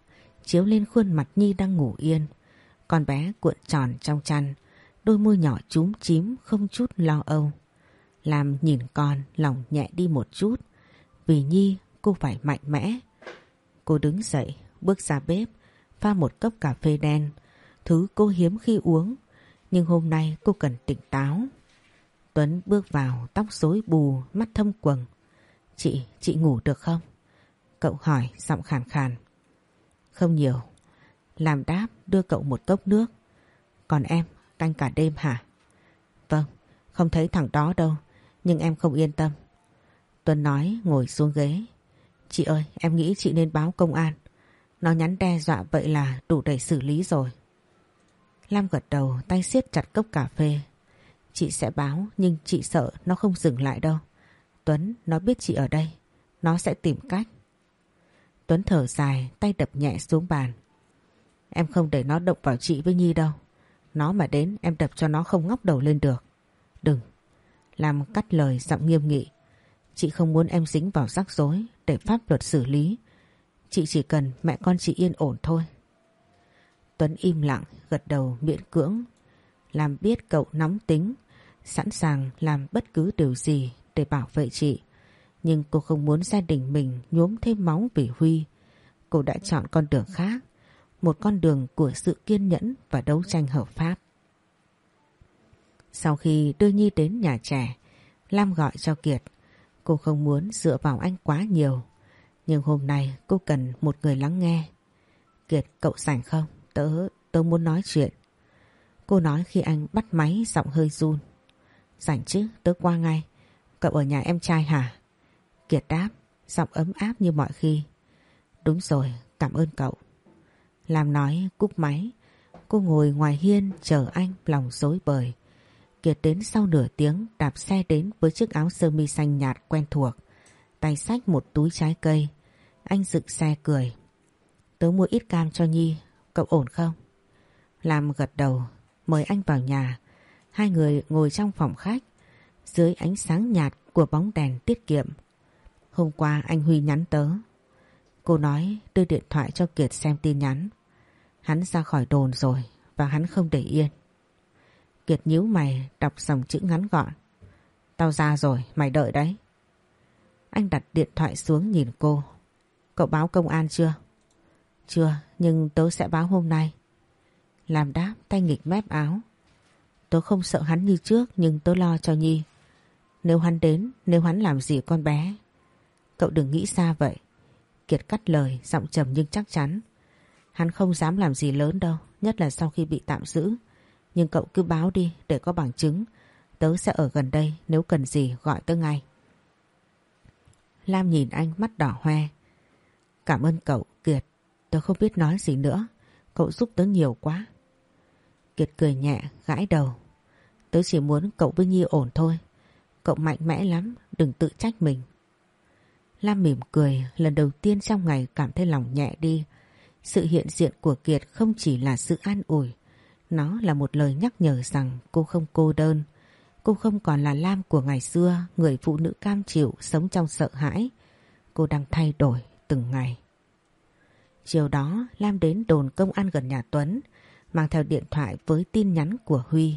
chiếu lên khuôn mặt Nhi đang ngủ yên. Con bé cuộn tròn trong chăn, đôi môi nhỏ chúm chím không chút lo âu. Làm nhìn con lòng nhẹ đi một chút, vì Nhi cô phải mạnh mẽ. Cô đứng dậy, bước ra bếp, pha một cốc cà phê đen, thứ cô hiếm khi uống, nhưng hôm nay cô cần tỉnh táo. Tuấn bước vào, tóc rối bù, mắt thâm quầng. Chị, chị ngủ được không? Cậu hỏi, giọng khàn khàn. Không nhiều. Làm đáp đưa cậu một cốc nước. Còn em, canh cả đêm hả? Vâng, không thấy thằng đó đâu, nhưng em không yên tâm. Tuấn nói ngồi xuống ghế. Chị ơi, em nghĩ chị nên báo công an. Nó nhắn đe dọa vậy là đủ để xử lý rồi. Lam gật đầu tay siết chặt cốc cà phê. Chị sẽ báo nhưng chị sợ nó không dừng lại đâu. Tuấn, nó biết chị ở đây. Nó sẽ tìm cách. Tuấn thở dài, tay đập nhẹ xuống bàn. Em không để nó động vào chị với Nhi đâu. Nó mà đến em đập cho nó không ngóc đầu lên được. Đừng. Làm cắt lời giọng nghiêm nghị. Chị không muốn em dính vào rắc rối để pháp luật xử lý. Chị chỉ cần mẹ con chị yên ổn thôi. Tuấn im lặng, gật đầu miễn cưỡng. Làm biết cậu nóng tính, sẵn sàng làm bất cứ điều gì để bảo vệ chị. Nhưng cô không muốn gia đình mình nhuốm thêm máu vì Huy. Cô đã chọn con đường khác một con đường của sự kiên nhẫn và đấu tranh hợp pháp. Sau khi đưa Nhi đến nhà trẻ, Lam gọi cho Kiệt. Cô không muốn dựa vào anh quá nhiều. Nhưng hôm nay cô cần một người lắng nghe. Kiệt, cậu sảnh không? Tớ, tớ muốn nói chuyện. Cô nói khi anh bắt máy giọng hơi run. Sảnh chứ, tớ qua ngay. Cậu ở nhà em trai hả? Kiệt đáp, giọng ấm áp như mọi khi. Đúng rồi, cảm ơn cậu. Lam nói cúp máy. Cô ngồi ngoài hiên chờ anh lòng dối bời. Kiệt đến sau nửa tiếng đạp xe đến với chiếc áo sơ mi xanh nhạt quen thuộc. Tay sách một túi trái cây. Anh dựng xe cười. Tớ mua ít cam cho Nhi. Cậu ổn không? Lam gật đầu. Mời anh vào nhà. Hai người ngồi trong phòng khách. Dưới ánh sáng nhạt của bóng đèn tiết kiệm. Hôm qua anh Huy nhắn tớ. Cô nói đưa điện thoại cho Kiệt xem tin nhắn. Hắn ra khỏi đồn rồi và hắn không để yên. Kiệt nhíu mày đọc dòng chữ ngắn gọn. Tao ra rồi, mày đợi đấy. Anh đặt điện thoại xuống nhìn cô. Cậu báo công an chưa? Chưa, nhưng tớ sẽ báo hôm nay. Làm đáp tay nghịch mép áo. Tớ không sợ hắn như trước nhưng tớ lo cho Nhi. Nếu hắn đến, nếu hắn làm gì con bé. Cậu đừng nghĩ xa vậy. Kiệt cắt lời, giọng trầm nhưng chắc chắn. Hắn không dám làm gì lớn đâu, nhất là sau khi bị tạm giữ. Nhưng cậu cứ báo đi để có bằng chứng. Tớ sẽ ở gần đây nếu cần gì gọi tớ ngay. Lam nhìn anh mắt đỏ hoe. Cảm ơn cậu, Kiệt. Tớ không biết nói gì nữa. Cậu giúp tớ nhiều quá. Kiệt cười nhẹ, gãi đầu. Tớ chỉ muốn cậu với Nhi ổn thôi. Cậu mạnh mẽ lắm, đừng tự trách mình. Lam mỉm cười, lần đầu tiên trong ngày cảm thấy lòng nhẹ đi. Sự hiện diện của Kiệt không chỉ là sự an ủi, nó là một lời nhắc nhở rằng cô không cô đơn. Cô không còn là Lam của ngày xưa, người phụ nữ cam chịu, sống trong sợ hãi. Cô đang thay đổi từng ngày. Chiều đó, Lam đến đồn công an gần nhà Tuấn, mang theo điện thoại với tin nhắn của Huy.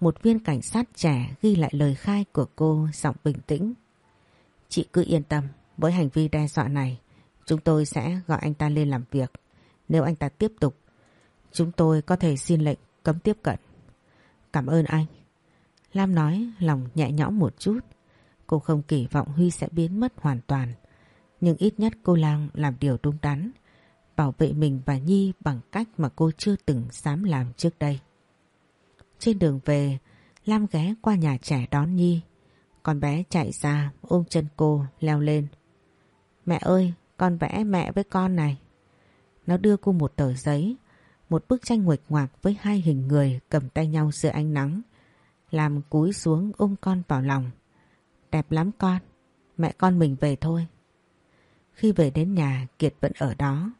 Một viên cảnh sát trẻ ghi lại lời khai của cô giọng bình tĩnh. Chị cứ yên tâm, với hành vi đe dọa này, chúng tôi sẽ gọi anh ta lên làm việc. Nếu anh ta tiếp tục, chúng tôi có thể xin lệnh cấm tiếp cận. Cảm ơn anh. Lam nói lòng nhẹ nhõm một chút. Cô không kỳ vọng Huy sẽ biến mất hoàn toàn. Nhưng ít nhất cô Lang làm điều đúng đắn. Bảo vệ mình và Nhi bằng cách mà cô chưa từng dám làm trước đây. Trên đường về, Lam ghé qua nhà trẻ đón Nhi. Con bé chạy ra ôm chân cô leo lên. Mẹ ơi, con vẽ mẹ với con này. Nó đưa cô một tờ giấy, một bức tranh nguệch ngoạc với hai hình người cầm tay nhau giữa ánh nắng. Làm cúi xuống ôm con vào lòng. Đẹp lắm con, mẹ con mình về thôi. Khi về đến nhà, Kiệt vẫn ở đó,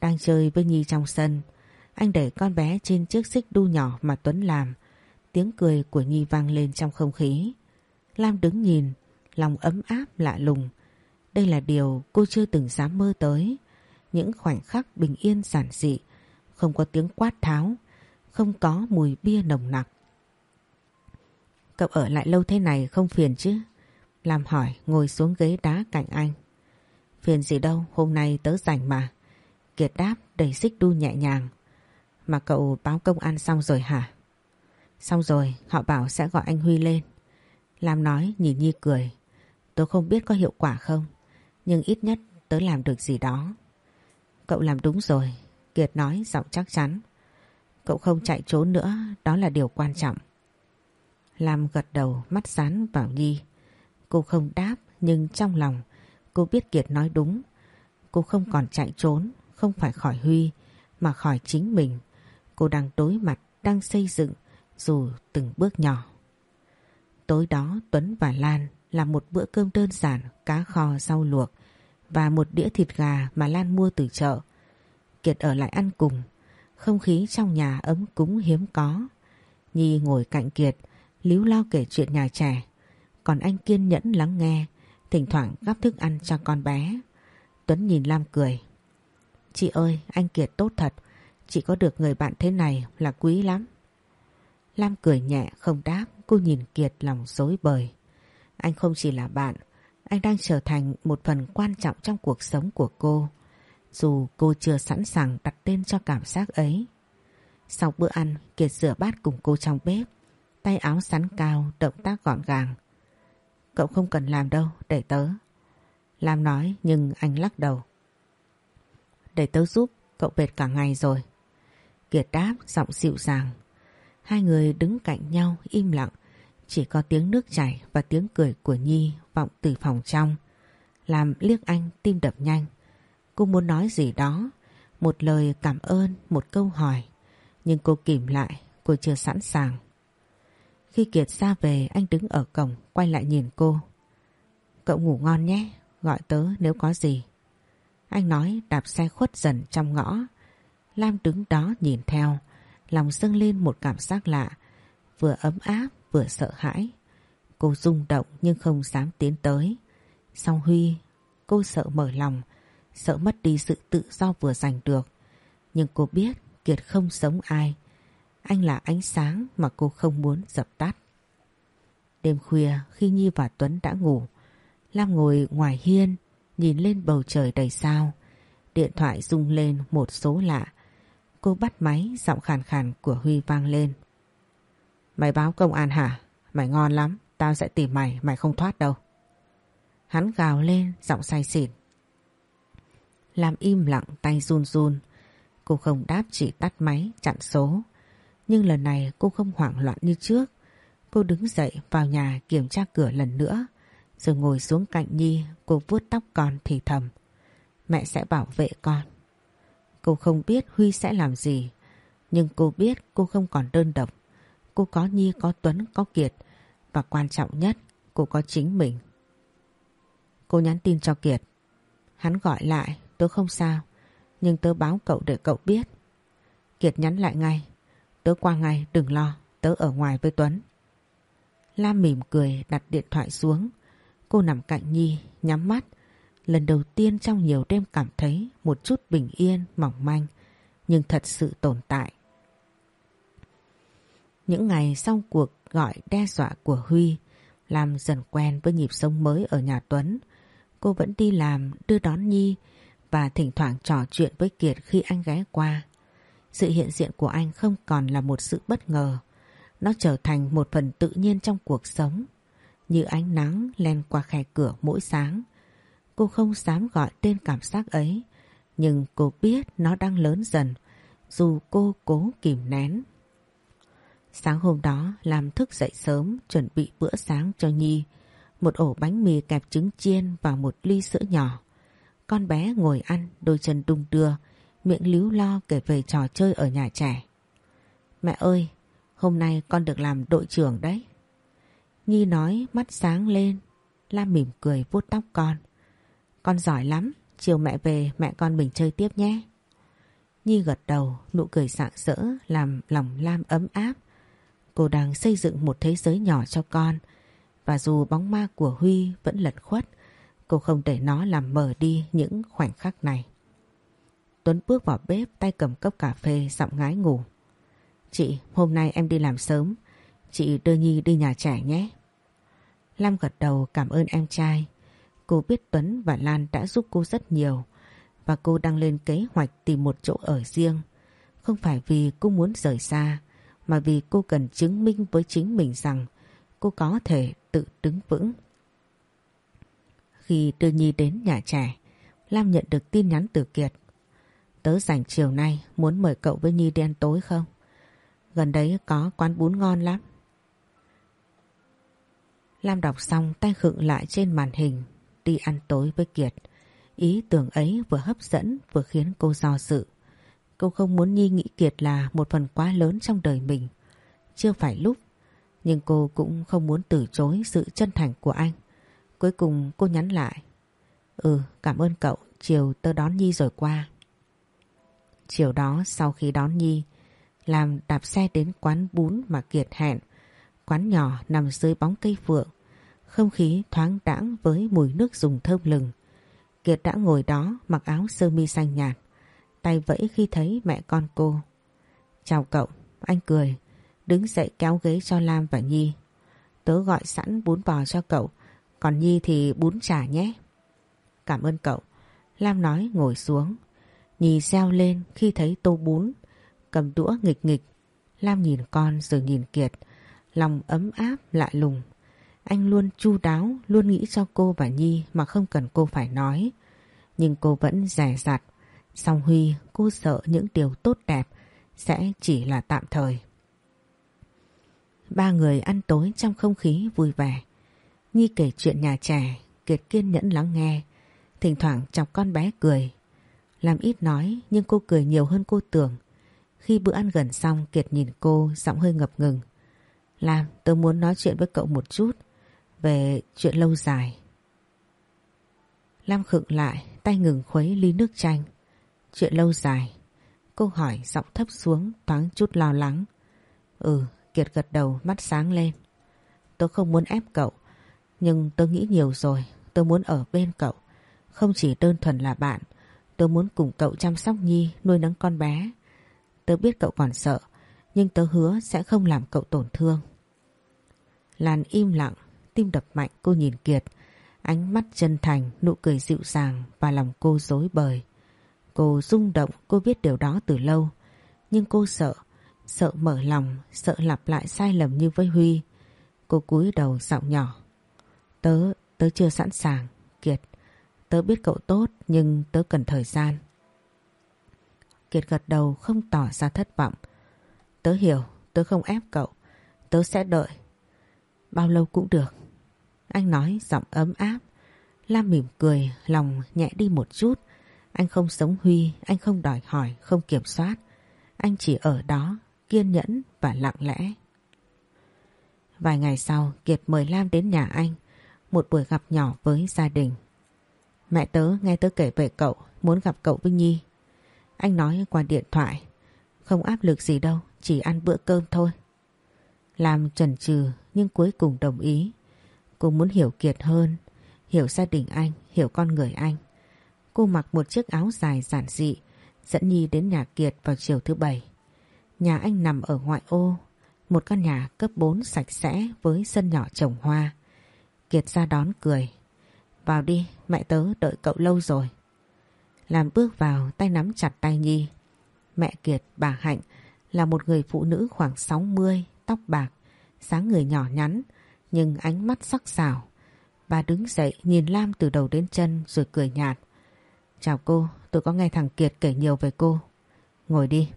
đang chơi với Nhi trong sân. Anh đẩy con bé trên chiếc xích đu nhỏ mà Tuấn làm. Tiếng cười của Nhi vang lên trong không khí. Lam đứng nhìn, lòng ấm áp lạ lùng. Đây là điều cô chưa từng dám mơ tới những khoảnh khắc bình yên giản dị, không có tiếng quát tháo, không có mùi bia nồng nặc. Cậu ở lại lâu thế này không phiền chứ? Làm hỏi ngồi xuống ghế đá cạnh anh. Phiền gì đâu, hôm nay tớ rảnh mà. Kiệt đáp đầy xích đu nhẹ nhàng. Mà cậu báo công an xong rồi hả? Xong rồi, họ bảo sẽ gọi anh Huy lên. Làm nói nhìn Nhi cười. Tớ không biết có hiệu quả không, nhưng ít nhất tớ làm được gì đó. Cậu làm đúng rồi, Kiệt nói giọng chắc chắn. Cậu không chạy trốn nữa, đó là điều quan trọng. Lam gật đầu mắt dán vào Nhi. Cô không đáp nhưng trong lòng cô biết Kiệt nói đúng. Cô không còn chạy trốn, không phải khỏi Huy mà khỏi chính mình. Cô đang đối mặt, đang xây dựng dù từng bước nhỏ. Tối đó Tuấn và Lan làm một bữa cơm đơn giản cá kho rau luộc và một đĩa thịt gà mà Lan mua từ chợ. Kiệt ở lại ăn cùng, không khí trong nhà ấm cúng hiếm có. Nhi ngồi cạnh Kiệt, líu lo kể chuyện nhà trẻ, còn anh kiên nhẫn lắng nghe, thỉnh thoảng gắp thức ăn cho con bé. Tuấn nhìn Lam cười. Chị ơi, anh Kiệt tốt thật, chị có được người bạn thế này là quý lắm. Lam cười nhẹ không đáp, cô nhìn Kiệt lòng dối bời. Anh không chỉ là bạn, anh đang trở thành một phần quan trọng trong cuộc sống của cô. Dù cô chưa sẵn sàng đặt tên cho cảm giác ấy. Sau bữa ăn, Kiệt rửa bát cùng cô trong bếp. Tay áo sắn cao, động tác gọn gàng. Cậu không cần làm đâu, để tớ. Lam nói nhưng anh lắc đầu. Để tớ giúp, cậu bệt cả ngày rồi. Kiệt đáp, giọng dịu dàng. Hai người đứng cạnh nhau, im lặng. Chỉ có tiếng nước chảy và tiếng cười của Nhi vọng từ phòng trong. Làm liếc anh tim đập nhanh. Cô muốn nói gì đó. Một lời cảm ơn, một câu hỏi. Nhưng cô kìm lại, cô chưa sẵn sàng. Khi Kiệt ra về anh đứng ở cổng quay lại nhìn cô. Cậu ngủ ngon nhé, gọi tớ nếu có gì. Anh nói đạp xe khuất dần trong ngõ. Lam đứng đó nhìn theo, lòng dâng lên một cảm giác lạ, vừa ấm áp vừa sợ hãi. Cô rung động nhưng không dám tiến tới. Song Huy, cô sợ mở lòng, sợ mất đi sự tự do vừa giành được. Nhưng cô biết Kiệt không sống ai. Anh là ánh sáng mà cô không muốn dập tắt. Đêm khuya khi Nhi và Tuấn đã ngủ, Lam ngồi ngoài hiên, nhìn lên bầu trời đầy sao. Điện thoại rung lên một số lạ. Cô bắt máy giọng khàn khàn của Huy vang lên. Mày báo công an hả? Mày ngon lắm, tao sẽ tìm mày, mày không thoát đâu. Hắn gào lên, giọng say xỉn. Làm im lặng tay run run. Cô không đáp chỉ tắt máy, chặn số. Nhưng lần này cô không hoảng loạn như trước. Cô đứng dậy vào nhà kiểm tra cửa lần nữa. Rồi ngồi xuống cạnh Nhi, cô vuốt tóc con thì thầm. Mẹ sẽ bảo vệ con. Cô không biết Huy sẽ làm gì. Nhưng cô biết cô không còn đơn độc Cô có Nhi, có Tuấn, có Kiệt và quan trọng nhất cô có chính mình. Cô nhắn tin cho Kiệt. Hắn gọi lại, tớ không sao, nhưng tớ báo cậu để cậu biết. Kiệt nhắn lại ngay, tớ qua ngay, đừng lo, tớ ở ngoài với Tuấn. Lam mỉm cười đặt điện thoại xuống. Cô nằm cạnh Nhi, nhắm mắt. Lần đầu tiên trong nhiều đêm cảm thấy một chút bình yên, mỏng manh, nhưng thật sự tồn tại. Những ngày sau cuộc gọi đe dọa của Huy làm dần quen với nhịp sống mới ở nhà Tuấn. Cô vẫn đi làm, đưa đón Nhi và thỉnh thoảng trò chuyện với Kiệt khi anh ghé qua. Sự hiện diện của anh không còn là một sự bất ngờ. Nó trở thành một phần tự nhiên trong cuộc sống. Như ánh nắng len qua khe cửa mỗi sáng. Cô không dám gọi tên cảm giác ấy. Nhưng cô biết nó đang lớn dần. Dù cô cố kìm nén. Sáng hôm đó làm thức dậy sớm chuẩn bị bữa sáng cho Nhi. Một ổ bánh mì kẹp trứng chiên và một ly sữa nhỏ. Con bé ngồi ăn đôi chân đung đưa, miệng líu lo kể về trò chơi ở nhà trẻ. Mẹ ơi, hôm nay con được làm đội trưởng đấy. Nhi nói mắt sáng lên, Lam mỉm cười vuốt tóc con. Con giỏi lắm, chiều mẹ về mẹ con mình chơi tiếp nhé. Nhi gật đầu, nụ cười sạng sỡ làm lòng Lam ấm áp cô đang xây dựng một thế giới nhỏ cho con. Và dù bóng ma của Huy vẫn lật khuất, cô không để nó làm mờ đi những khoảnh khắc này. Tuấn bước vào bếp tay cầm cốc cà phê giọng ngái ngủ. Chị, hôm nay em đi làm sớm. Chị đưa Nhi đi nhà trẻ nhé. Lam gật đầu cảm ơn em trai. Cô biết Tuấn và Lan đã giúp cô rất nhiều và cô đang lên kế hoạch tìm một chỗ ở riêng. Không phải vì cô muốn rời xa mà vì cô cần chứng minh với chính mình rằng cô có thể tự đứng vững. Khi đưa Nhi đến nhà trẻ, Lam nhận được tin nhắn từ Kiệt. Tớ rảnh chiều nay muốn mời cậu với Nhi đi ăn tối không? Gần đấy có quán bún ngon lắm. Lam đọc xong tay khựng lại trên màn hình, đi ăn tối với Kiệt. Ý tưởng ấy vừa hấp dẫn vừa khiến cô do dự. Cô không muốn Nhi nghĩ Kiệt là một phần quá lớn trong đời mình. Chưa phải lúc, nhưng cô cũng không muốn từ chối sự chân thành của anh. Cuối cùng cô nhắn lại. Ừ, cảm ơn cậu, chiều tớ đón Nhi rồi qua. Chiều đó sau khi đón Nhi, làm đạp xe đến quán bún mà Kiệt hẹn. Quán nhỏ nằm dưới bóng cây phượng, không khí thoáng đãng với mùi nước dùng thơm lừng. Kiệt đã ngồi đó mặc áo sơ mi xanh nhạt tay vẫy khi thấy mẹ con cô. Chào cậu, anh cười, đứng dậy kéo ghế cho Lam và Nhi. Tớ gọi sẵn bún bò cho cậu, còn Nhi thì bún trà nhé. Cảm ơn cậu, Lam nói ngồi xuống. Nhi reo lên khi thấy tô bún, cầm đũa nghịch nghịch. Lam nhìn con rồi nhìn Kiệt, lòng ấm áp lạ lùng. Anh luôn chu đáo, luôn nghĩ cho cô và Nhi mà không cần cô phải nói. Nhưng cô vẫn rẻ rặt, Song Huy cô sợ những điều tốt đẹp sẽ chỉ là tạm thời. Ba người ăn tối trong không khí vui vẻ. Nhi kể chuyện nhà trẻ, Kiệt kiên nhẫn lắng nghe, thỉnh thoảng chọc con bé cười. Làm ít nói nhưng cô cười nhiều hơn cô tưởng. Khi bữa ăn gần xong Kiệt nhìn cô giọng hơi ngập ngừng. Làm tôi muốn nói chuyện với cậu một chút về chuyện lâu dài. Lam khựng lại, tay ngừng khuấy ly nước chanh. Chuyện lâu dài. Cô hỏi giọng thấp xuống thoáng chút lo lắng. Ừ, Kiệt gật đầu mắt sáng lên. Tôi không muốn ép cậu, nhưng tôi nghĩ nhiều rồi. Tôi muốn ở bên cậu. Không chỉ đơn thuần là bạn, tôi muốn cùng cậu chăm sóc Nhi nuôi nấng con bé. Tôi biết cậu còn sợ, nhưng tớ hứa sẽ không làm cậu tổn thương. Làn im lặng, tim đập mạnh cô nhìn Kiệt. Ánh mắt chân thành, nụ cười dịu dàng và lòng cô dối bời. Cô rung động, cô biết điều đó từ lâu. Nhưng cô sợ, sợ mở lòng, sợ lặp lại sai lầm như với Huy. Cô cúi đầu giọng nhỏ. Tớ, tớ chưa sẵn sàng, Kiệt. Tớ biết cậu tốt nhưng tớ cần thời gian. Kiệt gật đầu không tỏ ra thất vọng. Tớ hiểu, tớ không ép cậu. Tớ sẽ đợi. Bao lâu cũng được. Anh nói giọng ấm áp. Lam mỉm cười, lòng nhẹ đi một chút. Anh không sống Huy, anh không đòi hỏi, không kiểm soát. Anh chỉ ở đó, kiên nhẫn và lặng lẽ. Vài ngày sau, Kiệt mời Lam đến nhà anh, một buổi gặp nhỏ với gia đình. Mẹ tớ nghe tớ kể về cậu, muốn gặp cậu với Nhi. Anh nói qua điện thoại, không áp lực gì đâu, chỉ ăn bữa cơm thôi. Lam chần chừ nhưng cuối cùng đồng ý. Cô muốn hiểu Kiệt hơn, hiểu gia đình anh, hiểu con người anh. Cô mặc một chiếc áo dài giản dị, dẫn Nhi đến nhà Kiệt vào chiều thứ bảy. Nhà anh nằm ở ngoại ô, một căn nhà cấp 4 sạch sẽ với sân nhỏ trồng hoa. Kiệt ra đón cười. Vào đi, mẹ tớ đợi cậu lâu rồi. Làm bước vào tay nắm chặt tay Nhi. Mẹ Kiệt, bà Hạnh là một người phụ nữ khoảng 60, tóc bạc, sáng người nhỏ nhắn nhưng ánh mắt sắc sảo. Bà đứng dậy nhìn Lam từ đầu đến chân rồi cười nhạt. Chào cô, tôi có nghe thằng Kiệt kể nhiều về cô. Ngồi đi.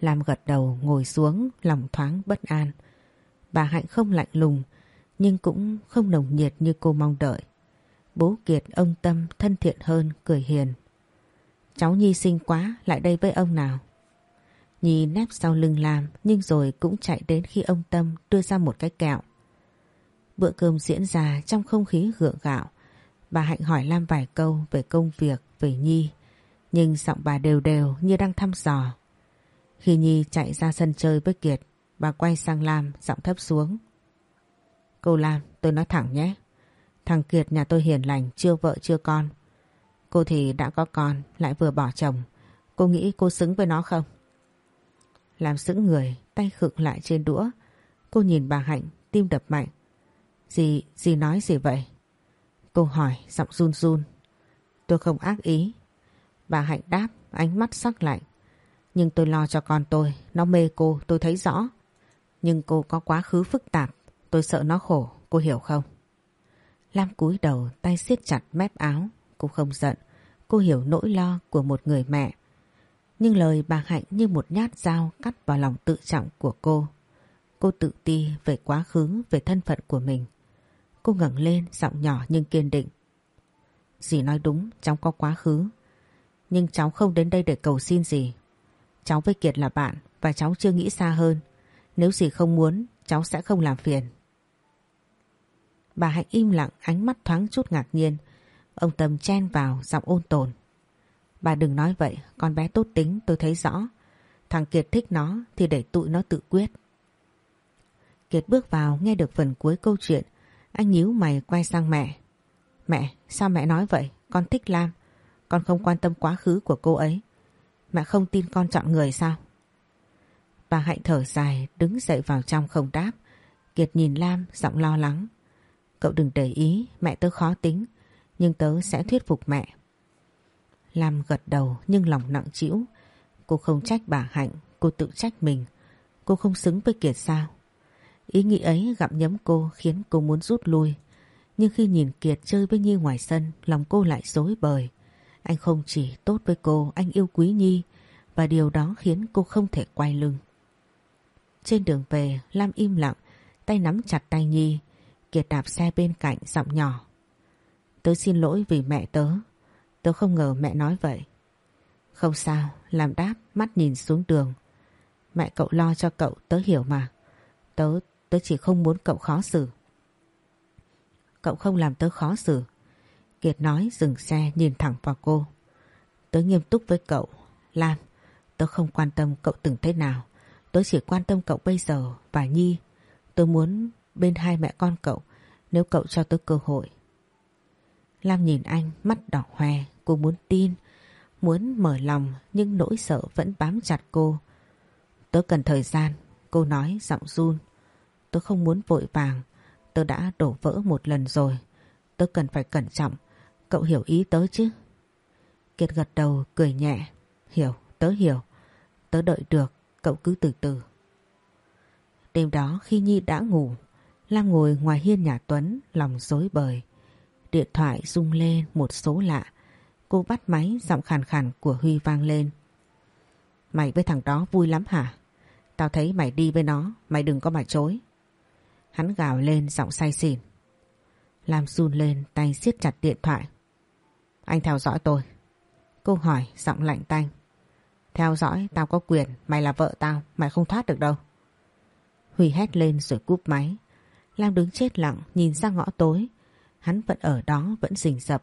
Lam gật đầu ngồi xuống, lòng thoáng bất an. Bà Hạnh không lạnh lùng, nhưng cũng không nồng nhiệt như cô mong đợi. Bố Kiệt ông Tâm thân thiện hơn, cười hiền. Cháu Nhi xinh quá, lại đây với ông nào. Nhi nép sau lưng Lam, nhưng rồi cũng chạy đến khi ông Tâm đưa ra một cái kẹo. Bữa cơm diễn ra trong không khí gượng gạo. Bà Hạnh hỏi Lam vài câu về công việc, về Nhi. Nhưng giọng bà đều đều như đang thăm dò. Khi Nhi chạy ra sân chơi với Kiệt, bà quay sang Lam giọng thấp xuống. Cô Lam, tôi nói thẳng nhé. Thằng Kiệt nhà tôi hiền lành, chưa vợ chưa con. Cô thì đã có con, lại vừa bỏ chồng. Cô nghĩ cô xứng với nó không? lam sững người, tay khựng lại trên đũa. Cô nhìn bà Hạnh, tim đập mạnh. Dì, dì nói gì vậy? Cô hỏi giọng run run. Tôi không ác ý. Bà Hạnh đáp ánh mắt sắc lạnh. Nhưng tôi lo cho con tôi, nó mê cô tôi thấy rõ. Nhưng cô có quá khứ phức tạp, tôi sợ nó khổ, cô hiểu không? Lam cúi đầu tay siết chặt mép áo, cô không giận, cô hiểu nỗi lo của một người mẹ. Nhưng lời bà Hạnh như một nhát dao cắt vào lòng tự trọng của cô. Cô tự ti về quá khứ, về thân phận của mình. Cô ngẩng lên giọng nhỏ nhưng kiên định. Dì nói đúng, cháu có quá khứ. Nhưng cháu không đến đây để cầu xin gì. Cháu với Kiệt là bạn và cháu chưa nghĩ xa hơn. Nếu dì không muốn, cháu sẽ không làm phiền. Bà Hạnh im lặng, ánh mắt thoáng chút ngạc nhiên. Ông Tâm chen vào, giọng ôn tồn. Bà đừng nói vậy, con bé tốt tính tôi thấy rõ. Thằng Kiệt thích nó thì để tụi nó tự quyết. Kiệt bước vào nghe được phần cuối câu chuyện. Anh nhíu mày quay sang mẹ. Mẹ, sao mẹ nói vậy? Con thích Lam. Con không quan tâm quá khứ của cô ấy. Mẹ không tin con chọn người sao? Bà Hạnh thở dài, đứng dậy vào trong không đáp. Kiệt nhìn Lam, giọng lo lắng. Cậu đừng để ý, mẹ tớ khó tính, nhưng tớ sẽ thuyết phục mẹ. Lam gật đầu nhưng lòng nặng trĩu. Cô không trách bà Hạnh, cô tự trách mình. Cô không xứng với Kiệt sao? Ý nghĩ ấy gặm nhấm cô khiến cô muốn rút lui. Nhưng khi nhìn Kiệt chơi với Nhi ngoài sân, lòng cô lại dối bời. Anh không chỉ tốt với cô, anh yêu quý Nhi và điều đó khiến cô không thể quay lưng. Trên đường về, Lam im lặng, tay nắm chặt tay Nhi. Kiệt đạp xe bên cạnh giọng nhỏ. Tớ xin lỗi vì mẹ tớ. Tớ không ngờ mẹ nói vậy. Không sao, làm đáp, mắt nhìn xuống đường. Mẹ cậu lo cho cậu, tớ hiểu mà. Tớ, Tớ chỉ không muốn cậu khó xử. Cậu không làm tớ khó xử. Kiệt nói dừng xe nhìn thẳng vào cô. Tớ nghiêm túc với cậu. Lam, tớ không quan tâm cậu từng thế nào. Tớ chỉ quan tâm cậu bây giờ và Nhi. Tớ muốn bên hai mẹ con cậu nếu cậu cho tớ cơ hội. Lam nhìn anh mắt đỏ hoe, cô muốn tin, muốn mở lòng nhưng nỗi sợ vẫn bám chặt cô. Tớ cần thời gian, cô nói giọng run tôi không muốn vội vàng. Tớ đã đổ vỡ một lần rồi. Tớ cần phải cẩn trọng. Cậu hiểu ý tớ chứ? Kiệt gật đầu cười nhẹ. Hiểu, tớ hiểu. Tớ đợi được, cậu cứ từ từ. Đêm đó khi Nhi đã ngủ, Lam ngồi ngoài hiên nhà Tuấn, lòng rối bời. Điện thoại rung lên một số lạ. Cô bắt máy giọng khàn khàn của Huy vang lên. Mày với thằng đó vui lắm hả? Tao thấy mày đi với nó, mày đừng có mà chối. Hắn gào lên giọng say xỉn. Lam run lên tay siết chặt điện thoại. Anh theo dõi tôi. Cô hỏi giọng lạnh tanh. Theo dõi tao có quyền, mày là vợ tao, mày không thoát được đâu. Huy hét lên rồi cúp máy. Lam đứng chết lặng nhìn ra ngõ tối. Hắn vẫn ở đó vẫn rình rập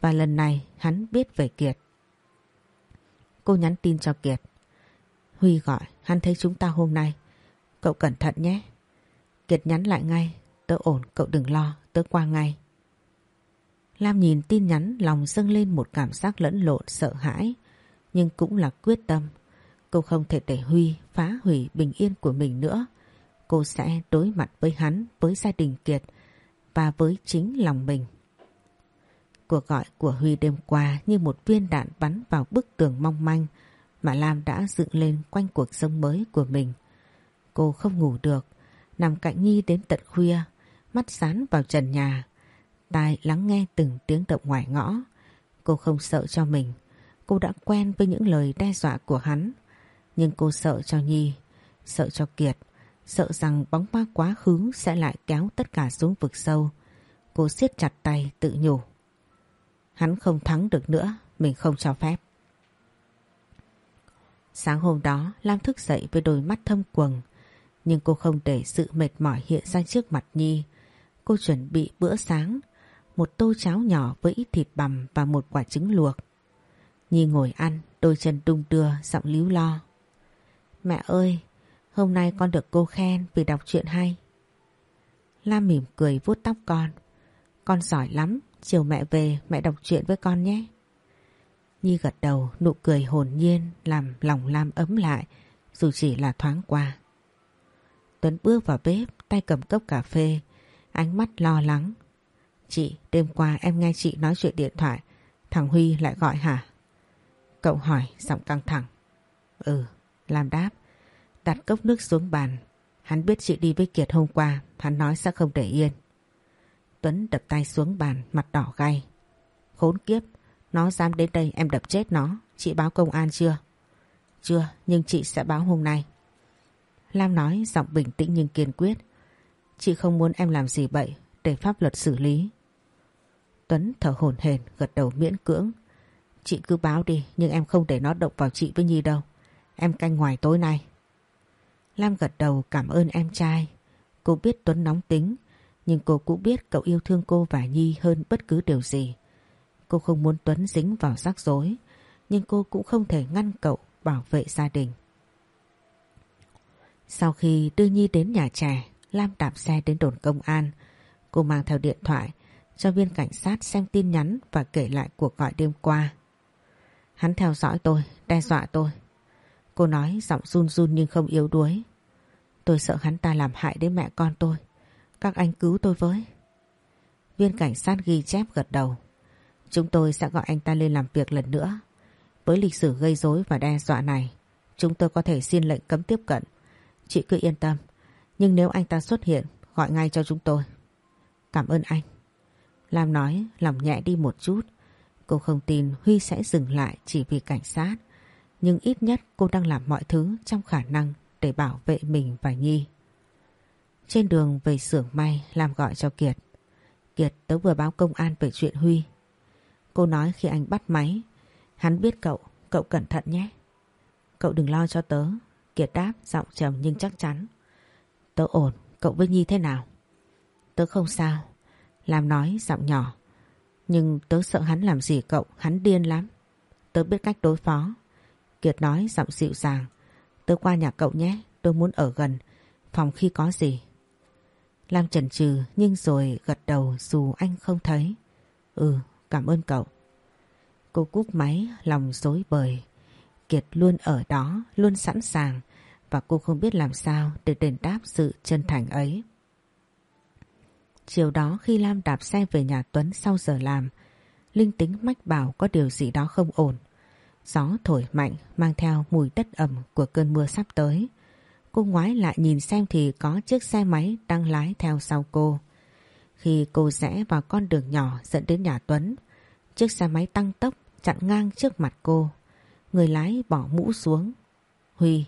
và lần này hắn biết về Kiệt. Cô nhắn tin cho Kiệt. Huy gọi, hắn thấy chúng ta hôm nay. Cậu cẩn thận nhé, Kiệt nhắn lại ngay. Tớ ổn, cậu đừng lo, tớ qua ngay. Lam nhìn tin nhắn lòng dâng lên một cảm giác lẫn lộn sợ hãi. Nhưng cũng là quyết tâm. Cô không thể để Huy phá hủy bình yên của mình nữa. Cô sẽ đối mặt với hắn, với gia đình Kiệt và với chính lòng mình. Cuộc gọi của Huy đêm qua như một viên đạn bắn vào bức tường mong manh mà Lam đã dựng lên quanh cuộc sống mới của mình. Cô không ngủ được, Nằm cạnh Nhi đến tận khuya, mắt dán vào trần nhà. tai lắng nghe từng tiếng động ngoài ngõ. Cô không sợ cho mình. Cô đã quen với những lời đe dọa của hắn. Nhưng cô sợ cho Nhi, sợ cho Kiệt. Sợ rằng bóng ma quá khứ sẽ lại kéo tất cả xuống vực sâu. Cô siết chặt tay tự nhủ. Hắn không thắng được nữa, mình không cho phép. Sáng hôm đó, Lam thức dậy với đôi mắt thâm quầng. Nhưng cô không để sự mệt mỏi hiện ra trước mặt Nhi. Cô chuẩn bị bữa sáng, một tô cháo nhỏ với ít thịt bằm và một quả trứng luộc. Nhi ngồi ăn, đôi chân đung đưa, giọng líu lo. Mẹ ơi, hôm nay con được cô khen vì đọc chuyện hay. La mỉm cười vuốt tóc con. Con giỏi lắm, chiều mẹ về mẹ đọc chuyện với con nhé. Nhi gật đầu, nụ cười hồn nhiên làm lòng Lam ấm lại, dù chỉ là thoáng qua. Tuấn bước vào bếp, tay cầm cốc cà phê, Ánh mắt lo lắng. Chị, đêm qua em nghe chị nói chuyện điện thoại, Thằng Huy lại gọi hả? Cậu hỏi giọng căng thẳng. Ừ làm đáp. Đặt cốc nước xuống bàn. Hắn biết chị đi với Kiệt hôm qua, Hắn nói sẽ không để yên. Tuấn đập tay xuống bàn, mặt đỏ gay. Khốn kiếp, Nó dám đến đây em đập chết nó. Chị báo công an chưa? Chưa, nhưng chị sẽ báo hôm nay. Lam nói giọng bình tĩnh nhưng kiên quyết. Chị không muốn em làm gì vậy, để pháp luật xử lý. Tuấn thở hổn hển, gật đầu miễn cưỡng. Chị cứ báo đi, nhưng em không để nó động vào chị với Nhi đâu. Em canh ngoài tối nay. Lam gật đầu cảm ơn em trai. Cô biết Tuấn nóng tính, nhưng cô cũng biết cậu yêu thương cô và Nhi hơn bất cứ điều gì. Cô không muốn Tuấn dính vào rắc rối, nhưng cô cũng không thể ngăn cậu bảo vệ gia đình. Sau khi đưa Nhi đến nhà trẻ, Lam đạp xe đến đồn công an. Cô mang theo điện thoại cho viên cảnh sát xem tin nhắn và kể lại cuộc gọi đêm qua. Hắn theo dõi tôi, đe dọa tôi. Cô nói giọng run run nhưng không yếu đuối. Tôi sợ hắn ta làm hại đến mẹ con tôi. Các anh cứu tôi với. Viên cảnh sát ghi chép gật đầu. Chúng tôi sẽ gọi anh ta lên làm việc lần nữa. Với lịch sử gây rối và đe dọa này, chúng tôi có thể xin lệnh cấm tiếp cận Chị cứ yên tâm. Nhưng nếu anh ta xuất hiện, gọi ngay cho chúng tôi. Cảm ơn anh. Lam nói, lòng nhẹ đi một chút. Cô không tin Huy sẽ dừng lại chỉ vì cảnh sát. Nhưng ít nhất cô đang làm mọi thứ trong khả năng để bảo vệ mình và Nhi. Trên đường về xưởng may, Lam gọi cho Kiệt. Kiệt tớ vừa báo công an về chuyện Huy. Cô nói khi anh bắt máy, hắn biết cậu, cậu cẩn thận nhé. Cậu đừng lo cho tớ, Kiệt đáp giọng trầm nhưng chắc chắn. Tớ ổn, cậu với Nhi thế nào? Tớ không sao. lam nói giọng nhỏ. Nhưng tớ sợ hắn làm gì cậu, hắn điên lắm. Tớ biết cách đối phó. Kiệt nói giọng dịu dàng. Tớ qua nhà cậu nhé, tớ muốn ở gần, phòng khi có gì. Lam chần chừ nhưng rồi gật đầu dù anh không thấy. Ừ, cảm ơn cậu. Cô cúp máy, lòng dối bời. Kiệt luôn ở đó, luôn sẵn sàng và cô không biết làm sao để đền đáp sự chân thành ấy. Chiều đó khi Lam đạp xe về nhà Tuấn sau giờ làm, linh tính mách bảo có điều gì đó không ổn. Gió thổi mạnh mang theo mùi đất ẩm của cơn mưa sắp tới. Cô ngoái lại nhìn xem thì có chiếc xe máy đang lái theo sau cô. Khi cô rẽ vào con đường nhỏ dẫn đến nhà Tuấn, chiếc xe máy tăng tốc chặn ngang trước mặt cô Người lái bỏ mũ xuống. Huy,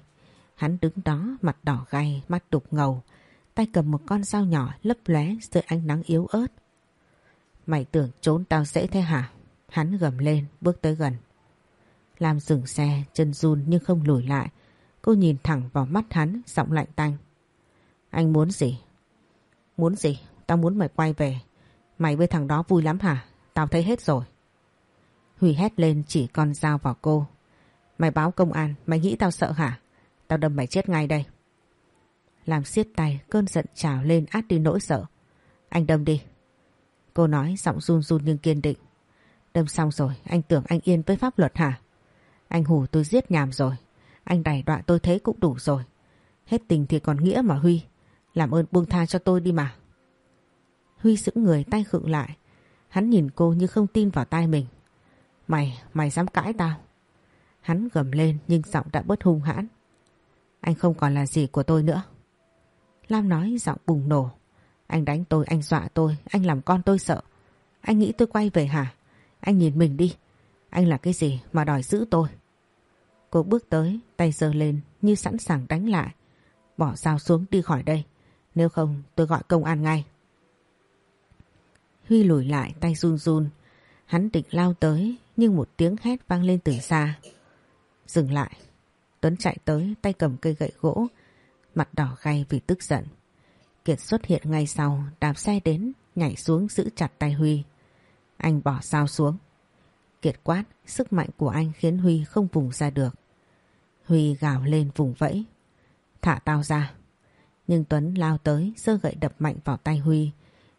hắn đứng đó mặt đỏ gay, mắt đục ngầu, tay cầm một con dao nhỏ lấp lóe dưới ánh nắng yếu ớt. Mày tưởng trốn tao dễ thế hả? Hắn gầm lên, bước tới gần. Lam dừng xe, chân run nhưng không lùi lại. Cô nhìn thẳng vào mắt hắn, giọng lạnh tanh. Anh muốn gì? Muốn gì? Tao muốn mày quay về. Mày với thằng đó vui lắm hả? Tao thấy hết rồi. Huy hét lên chỉ con dao vào cô. Mày báo công an, mày nghĩ tao sợ hả? Tao đâm mày chết ngay đây. Làm siết tay, cơn giận trào lên át đi nỗi sợ. Anh đâm đi. Cô nói giọng run run nhưng kiên định. Đâm xong rồi, anh tưởng anh yên với pháp luật hả? Anh hù tôi giết nhàm rồi. Anh đày đọa tôi thế cũng đủ rồi. Hết tình thì còn nghĩa mà Huy. Làm ơn buông tha cho tôi đi mà. Huy giữ người tay khựng lại. Hắn nhìn cô như không tin vào tai mình. Mày, mày dám cãi tao. Hắn gầm lên nhưng giọng đã bớt hung hãn. Anh không còn là gì của tôi nữa. Lam nói giọng bùng nổ. Anh đánh tôi, anh dọa tôi, anh làm con tôi sợ. Anh nghĩ tôi quay về hả? Anh nhìn mình đi. Anh là cái gì mà đòi giữ tôi? Cô bước tới, tay giơ lên như sẵn sàng đánh lại. Bỏ dao xuống đi khỏi đây. Nếu không tôi gọi công an ngay. Huy lùi lại tay run run. Hắn định lao tới nhưng một tiếng hét vang lên từ xa. Dừng lại. Tuấn chạy tới tay cầm cây gậy gỗ, mặt đỏ gay vì tức giận. Kiệt xuất hiện ngay sau, đạp xe đến, nhảy xuống giữ chặt tay Huy. Anh bỏ sao xuống. Kiệt quát, sức mạnh của anh khiến Huy không vùng ra được. Huy gào lên vùng vẫy. Thả tao ra. Nhưng Tuấn lao tới, sơ gậy đập mạnh vào tay Huy,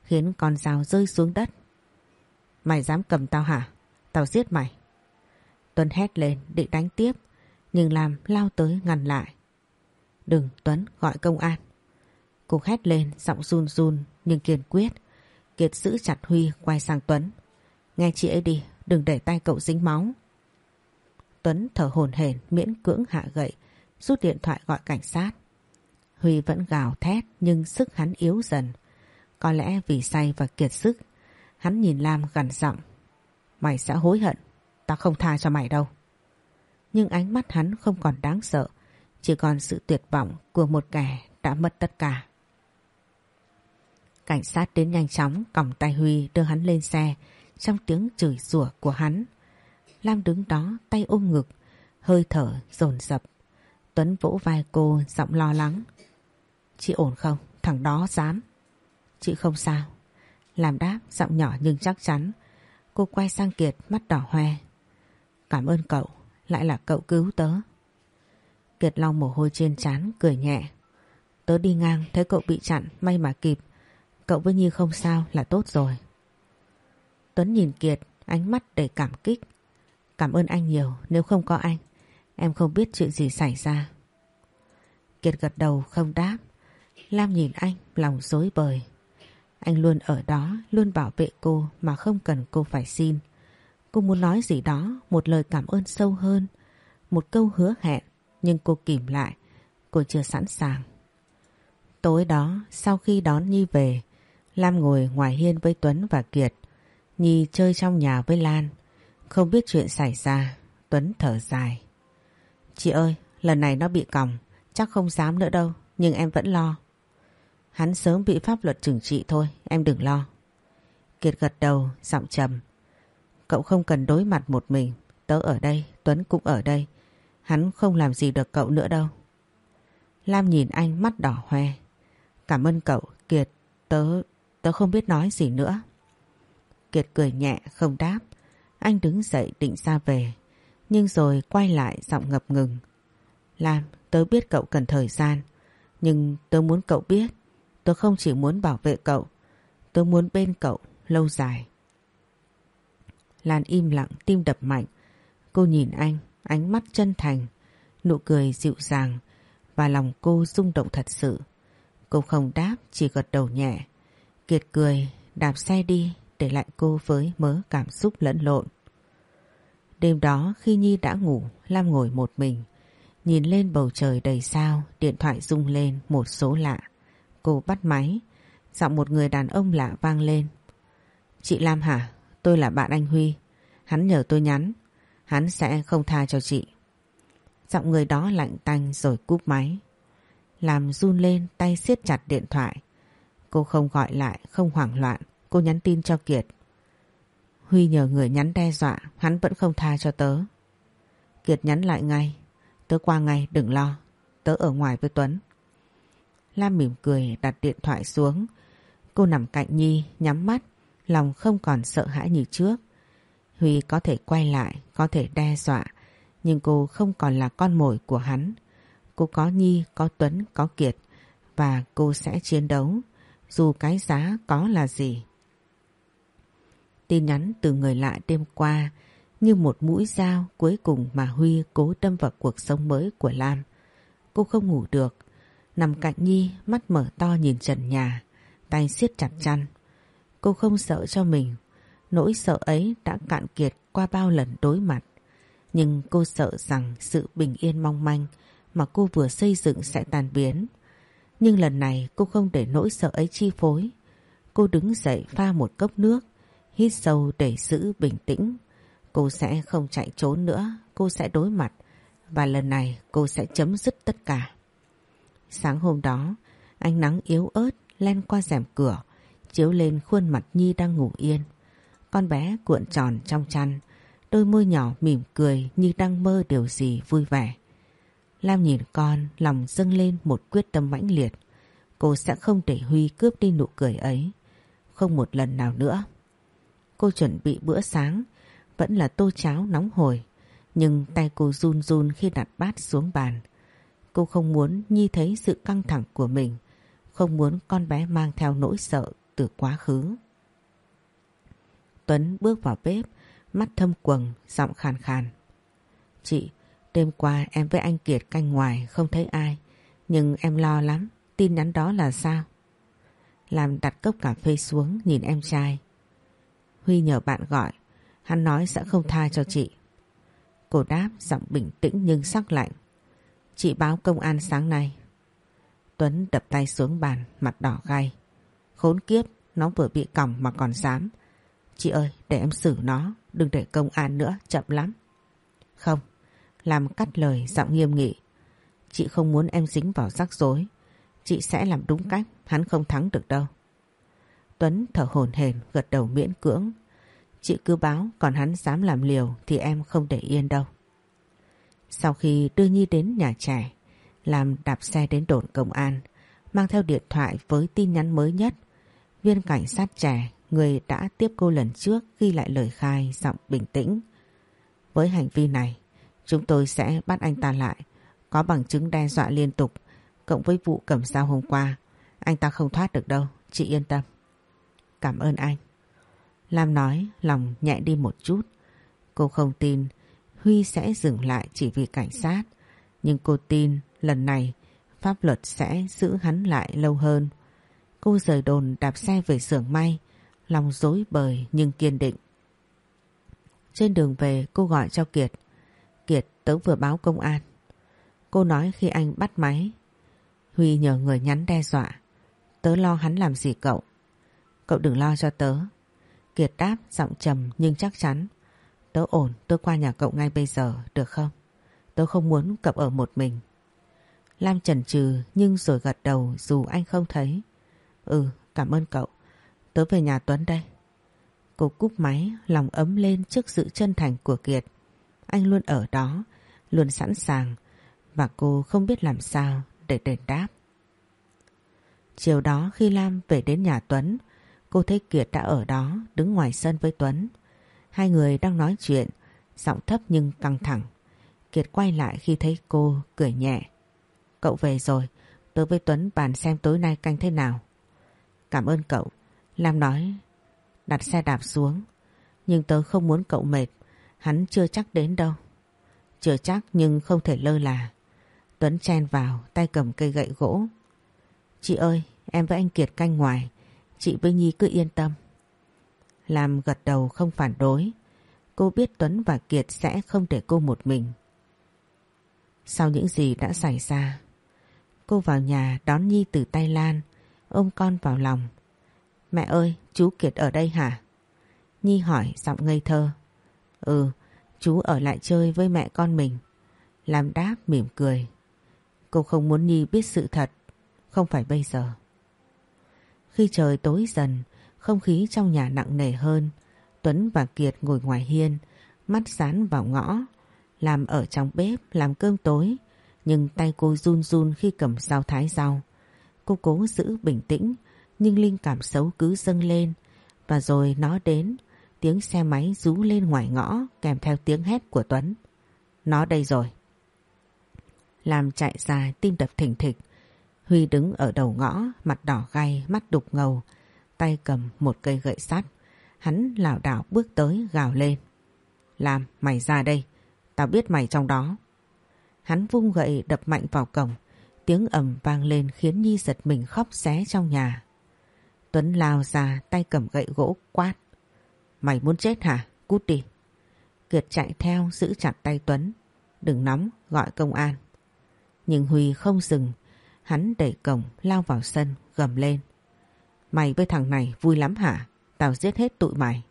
khiến con dao rơi xuống đất. Mày dám cầm tao hả? Tao giết mày. Tuấn hét lên định đánh tiếp, nhưng Lam lao tới ngăn lại. Đừng, Tuấn, gọi công an. Cô hét lên giọng run run nhưng kiên quyết. Kiệt giữ chặt Huy quay sang Tuấn. Nghe chị ấy đi, đừng để tay cậu dính máu. Tuấn thở hồn hển miễn cưỡng hạ gậy, rút điện thoại gọi cảnh sát. Huy vẫn gào thét nhưng sức hắn yếu dần. Có lẽ vì say và kiệt sức, hắn nhìn Lam gằn giọng. Mày sẽ hối hận ta không tha cho mày đâu. Nhưng ánh mắt hắn không còn đáng sợ, chỉ còn sự tuyệt vọng của một kẻ đã mất tất cả. Cảnh sát đến nhanh chóng còng tay Huy đưa hắn lên xe trong tiếng chửi rủa của hắn. Lam đứng đó tay ôm ngực, hơi thở dồn dập. Tuấn vỗ vai cô giọng lo lắng. Chị ổn không? Thằng đó dám. Chị không sao. Làm đáp giọng nhỏ nhưng chắc chắn. Cô quay sang Kiệt mắt đỏ hoe Cảm ơn cậu, lại là cậu cứu tớ. Kiệt Long mồ hôi trên trán cười nhẹ. Tớ đi ngang thấy cậu bị chặn, may mà kịp. Cậu với Nhi không sao là tốt rồi. Tuấn nhìn Kiệt, ánh mắt đầy cảm kích. Cảm ơn anh nhiều, nếu không có anh, em không biết chuyện gì xảy ra. Kiệt gật đầu không đáp. Lam nhìn anh, lòng dối bời. Anh luôn ở đó, luôn bảo vệ cô mà không cần cô phải xin. Cô muốn nói gì đó, một lời cảm ơn sâu hơn, một câu hứa hẹn, nhưng cô kìm lại, cô chưa sẵn sàng. Tối đó, sau khi đón Nhi về, Lam ngồi ngoài hiên với Tuấn và Kiệt. Nhi chơi trong nhà với Lan. Không biết chuyện xảy ra, Tuấn thở dài. Chị ơi, lần này nó bị còng, chắc không dám nữa đâu, nhưng em vẫn lo. Hắn sớm bị pháp luật trừng trị thôi, em đừng lo. Kiệt gật đầu, giọng trầm. Cậu không cần đối mặt một mình. Tớ ở đây, Tuấn cũng ở đây. Hắn không làm gì được cậu nữa đâu. Lam nhìn anh mắt đỏ hoe. Cảm ơn cậu, Kiệt. Tớ, tớ không biết nói gì nữa. Kiệt cười nhẹ, không đáp. Anh đứng dậy định ra về. Nhưng rồi quay lại giọng ngập ngừng. Lam, tớ biết cậu cần thời gian. Nhưng tớ muốn cậu biết. Tớ không chỉ muốn bảo vệ cậu. Tớ muốn bên cậu lâu dài. Lan im lặng tim đập mạnh. Cô nhìn anh, ánh mắt chân thành, nụ cười dịu dàng và lòng cô rung động thật sự. Cô không đáp, chỉ gật đầu nhẹ. Kiệt cười, đạp xe đi, để lại cô với mớ cảm xúc lẫn lộn. Đêm đó khi Nhi đã ngủ, Lam ngồi một mình. Nhìn lên bầu trời đầy sao, điện thoại rung lên một số lạ. Cô bắt máy, giọng một người đàn ông lạ vang lên. Chị Lam hả? Tôi là bạn anh Huy. Hắn nhờ tôi nhắn. Hắn sẽ không tha cho chị. Giọng người đó lạnh tanh rồi cúp máy. Làm run lên tay siết chặt điện thoại. Cô không gọi lại, không hoảng loạn. Cô nhắn tin cho Kiệt. Huy nhờ người nhắn đe dọa, hắn vẫn không tha cho tớ. Kiệt nhắn lại ngay. Tớ qua ngay, đừng lo. Tớ ở ngoài với Tuấn. Lam mỉm cười đặt điện thoại xuống. Cô nằm cạnh Nhi, nhắm mắt, lòng không còn sợ hãi như trước. Huy có thể quay lại, có thể đe dọa, nhưng cô không còn là con mồi của hắn. Cô có Nhi, có Tuấn, có Kiệt và cô sẽ chiến đấu, dù cái giá có là gì. Tin nhắn từ người lạ đêm qua như một mũi dao cuối cùng mà Huy cố đâm vào cuộc sống mới của Lam. Cô không ngủ được, nằm cạnh Nhi mắt mở to nhìn trần nhà, tay siết chặt chăn. Cô không sợ cho mình. Nỗi sợ ấy đã cạn kiệt qua bao lần đối mặt. Nhưng cô sợ rằng sự bình yên mong manh mà cô vừa xây dựng sẽ tàn biến. Nhưng lần này cô không để nỗi sợ ấy chi phối. Cô đứng dậy pha một cốc nước, hít sâu để giữ bình tĩnh. Cô sẽ không chạy trốn nữa, cô sẽ đối mặt. Và lần này cô sẽ chấm dứt tất cả. Sáng hôm đó, ánh nắng yếu ớt len qua rèm cửa, chiếu lên khuôn mặt Nhi đang ngủ yên. Con bé cuộn tròn trong chăn, đôi môi nhỏ mỉm cười như đang mơ điều gì vui vẻ. Lam nhìn con, lòng dâng lên một quyết tâm mãnh liệt. Cô sẽ không để Huy cướp đi nụ cười ấy, không một lần nào nữa. Cô chuẩn bị bữa sáng, vẫn là tô cháo nóng hổi, nhưng tay cô run run khi đặt bát xuống bàn. Cô không muốn Nhi thấy sự căng thẳng của mình, không muốn con bé mang theo nỗi sợ từ quá khứ. Tuấn bước vào bếp, mắt thâm quầng, giọng khàn khàn. Chị, đêm qua em với anh Kiệt canh ngoài không thấy ai, nhưng em lo lắm, tin nhắn đó là sao? Làm đặt cốc cà phê xuống nhìn em trai. Huy nhờ bạn gọi, hắn nói sẽ không tha cho chị. Cô đáp giọng bình tĩnh nhưng sắc lạnh. Chị báo công an sáng nay. Tuấn đập tay xuống bàn, mặt đỏ gai. Khốn kiếp, nó vừa bị còng mà còn dám. Chị ơi, để em xử nó, đừng để công an nữa, chậm lắm. Không, làm cắt lời giọng nghiêm nghị. Chị không muốn em dính vào rắc rối. Chị sẽ làm đúng cách, hắn không thắng được đâu. Tuấn thở hổn hển gật đầu miễn cưỡng. Chị cứ báo còn hắn dám làm liều thì em không để yên đâu. Sau khi đưa Nhi đến nhà trẻ, làm đạp xe đến đồn công an, mang theo điện thoại với tin nhắn mới nhất Viên cảnh sát trẻ, người đã tiếp cô lần trước ghi lại lời khai giọng bình tĩnh. Với hành vi này, chúng tôi sẽ bắt anh ta lại. Có bằng chứng đe dọa liên tục, cộng với vụ cầm dao hôm qua. Anh ta không thoát được đâu, chị yên tâm. Cảm ơn anh. Lam nói, lòng nhẹ đi một chút. Cô không tin Huy sẽ dừng lại chỉ vì cảnh sát. Nhưng cô tin lần này pháp luật sẽ giữ hắn lại lâu hơn Cô rời đồn đạp xe về xưởng may, lòng dối bời nhưng kiên định. Trên đường về cô gọi cho Kiệt. Kiệt tớ vừa báo công an. Cô nói khi anh bắt máy. Huy nhờ người nhắn đe dọa. Tớ lo hắn làm gì cậu. Cậu đừng lo cho tớ. Kiệt đáp giọng trầm nhưng chắc chắn. Tớ ổn tớ qua nhà cậu ngay bây giờ được không? Tớ không muốn cậu ở một mình. Lam chần chừ nhưng rồi gật đầu dù anh không thấy. Ừ, cảm ơn cậu. Tớ về nhà Tuấn đây. Cô cúp máy, lòng ấm lên trước sự chân thành của Kiệt. Anh luôn ở đó, luôn sẵn sàng. Và cô không biết làm sao để đền đáp. Chiều đó khi Lam về đến nhà Tuấn, cô thấy Kiệt đã ở đó đứng ngoài sân với Tuấn. Hai người đang nói chuyện, giọng thấp nhưng căng thẳng. Kiệt quay lại khi thấy cô cười nhẹ. Cậu về rồi, tớ với Tuấn bàn xem tối nay canh thế nào. Cảm ơn cậu. Lam nói. Đặt xe đạp xuống. Nhưng tớ không muốn cậu mệt. Hắn chưa chắc đến đâu. Chưa chắc nhưng không thể lơ là. Tuấn chen vào tay cầm cây gậy gỗ. Chị ơi em với anh Kiệt canh ngoài. Chị với Nhi cứ yên tâm. Lam gật đầu không phản đối. Cô biết Tuấn và Kiệt sẽ không để cô một mình. Sau những gì đã xảy ra, cô vào nhà đón Nhi từ tay Lan ôm con vào lòng. Mẹ ơi, chú Kiệt ở đây hả? Nhi hỏi giọng ngây thơ. Ừ, chú ở lại chơi với mẹ con mình. Làm đáp mỉm cười. Cô không muốn Nhi biết sự thật, không phải bây giờ. Khi trời tối dần, không khí trong nhà nặng nề hơn. Tuấn và Kiệt ngồi ngoài hiên, mắt dán vào ngõ. Làm ở trong bếp, làm cơm tối. Nhưng tay cô run run khi cầm dao thái rau. Cô cố giữ bình tĩnh nhưng linh cảm xấu cứ dâng lên và rồi nó đến tiếng xe máy rú lên ngoài ngõ kèm theo tiếng hét của Tuấn. Nó đây rồi. Làm chạy dài tim đập thình thịch. Huy đứng ở đầu ngõ, mặt đỏ gay, mắt đục ngầu, tay cầm một cây gậy sắt. Hắn lảo đảo bước tới gào lên. Làm, mày ra đây, tao biết mày trong đó. Hắn vung gậy đập mạnh vào cổng, Tiếng ầm vang lên khiến Nhi giật mình khóc xé trong nhà. Tuấn lao ra tay cầm gậy gỗ quát. Mày muốn chết hả? Cút đi. Kiệt chạy theo giữ chặt tay Tuấn. Đừng nóng, gọi công an. Nhưng Huy không dừng. Hắn đẩy cổng lao vào sân gầm lên. Mày với thằng này vui lắm hả? Tao giết hết tụi mày.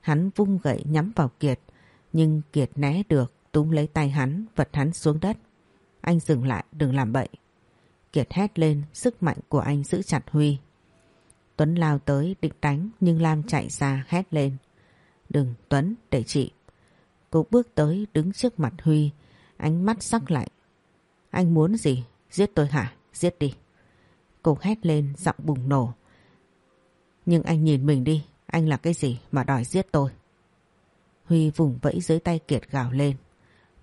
Hắn vung gậy nhắm vào Kiệt. Nhưng Kiệt né được túm lấy tay hắn vật hắn xuống đất. Anh dừng lại đừng làm bậy. Kiệt hét lên sức mạnh của anh giữ chặt Huy. Tuấn lao tới định đánh nhưng Lam chạy ra hét lên. Đừng Tuấn để chị. Cô bước tới đứng trước mặt Huy ánh mắt sắc lạnh. Anh muốn gì? Giết tôi hả? Giết đi. Cô hét lên giọng bùng nổ. Nhưng anh nhìn mình đi, anh là cái gì mà đòi giết tôi? Huy vùng vẫy dưới tay Kiệt gào lên.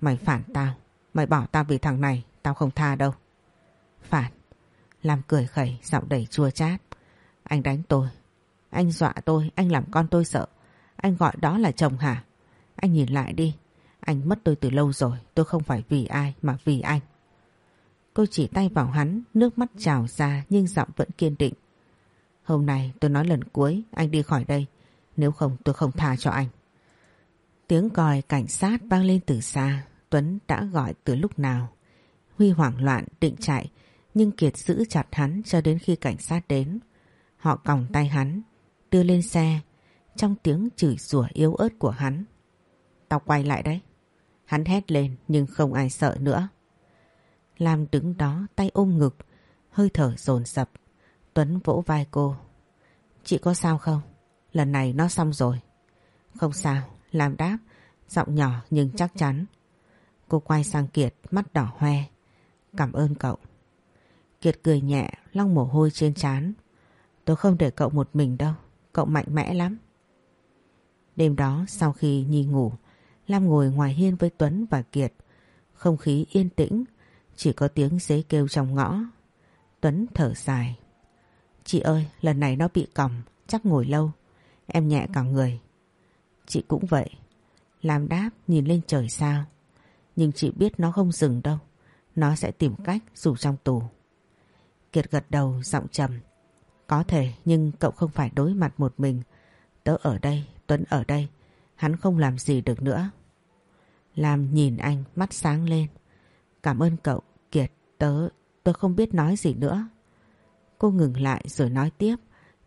Mày phản tao, Mày bỏ tao vì thằng này, tao không tha đâu. Phản, làm cười khẩy, giọng đầy chua chát. Anh đánh tôi, anh dọa tôi, anh làm con tôi sợ. Anh gọi đó là chồng hả? Anh nhìn lại đi, anh mất tôi từ lâu rồi, tôi không phải vì ai mà vì anh. Cô chỉ tay vào hắn, nước mắt trào ra nhưng giọng vẫn kiên định. Hôm nay tôi nói lần cuối anh đi khỏi đây, nếu không tôi không tha cho anh. Tiếng còi cảnh sát vang lên từ xa, Tuấn đã gọi từ lúc nào. Huy hoảng loạn định chạy nhưng Kiệt giữ chặt hắn cho đến khi cảnh sát đến. Họ còng tay hắn, đưa lên xe trong tiếng chửi rủa yếu ớt của hắn. Tao quay lại đấy. Hắn hét lên nhưng không ai sợ nữa. Lam đứng đó tay ôm ngực, hơi thở dồn dập Tuấn vỗ vai cô. Chị có sao không? Lần này nó xong rồi. Không sao, Lam đáp, giọng nhỏ nhưng chắc chắn. Cô quay sang Kiệt, mắt đỏ hoe. Cảm ơn cậu. Kiệt cười nhẹ long mồ hôi trên trán. Tôi không để cậu một mình đâu. Cậu mạnh mẽ lắm. Đêm đó, sau khi Nhi ngủ, Lam ngồi ngoài hiên với Tuấn và Kiệt Không khí yên tĩnh, Chỉ có tiếng dế kêu trong ngõ Tuấn thở dài Chị ơi, lần này nó bị còng, Chắc ngồi lâu Em nhẹ cả người Chị cũng vậy Lam đáp, nhìn lên trời sao nhưng chị biết nó không dừng đâu. Nó sẽ tìm cách dù trong tù. Kiệt gật đầu giọng trầm. Có thể nhưng cậu không phải đối mặt một mình. Tớ ở đây, Tuấn ở đây. Hắn không làm gì được nữa. Lam nhìn anh mắt sáng lên. Cảm ơn cậu, Kiệt, tớ, tớ không biết nói gì nữa. Cô ngừng lại rồi nói tiếp,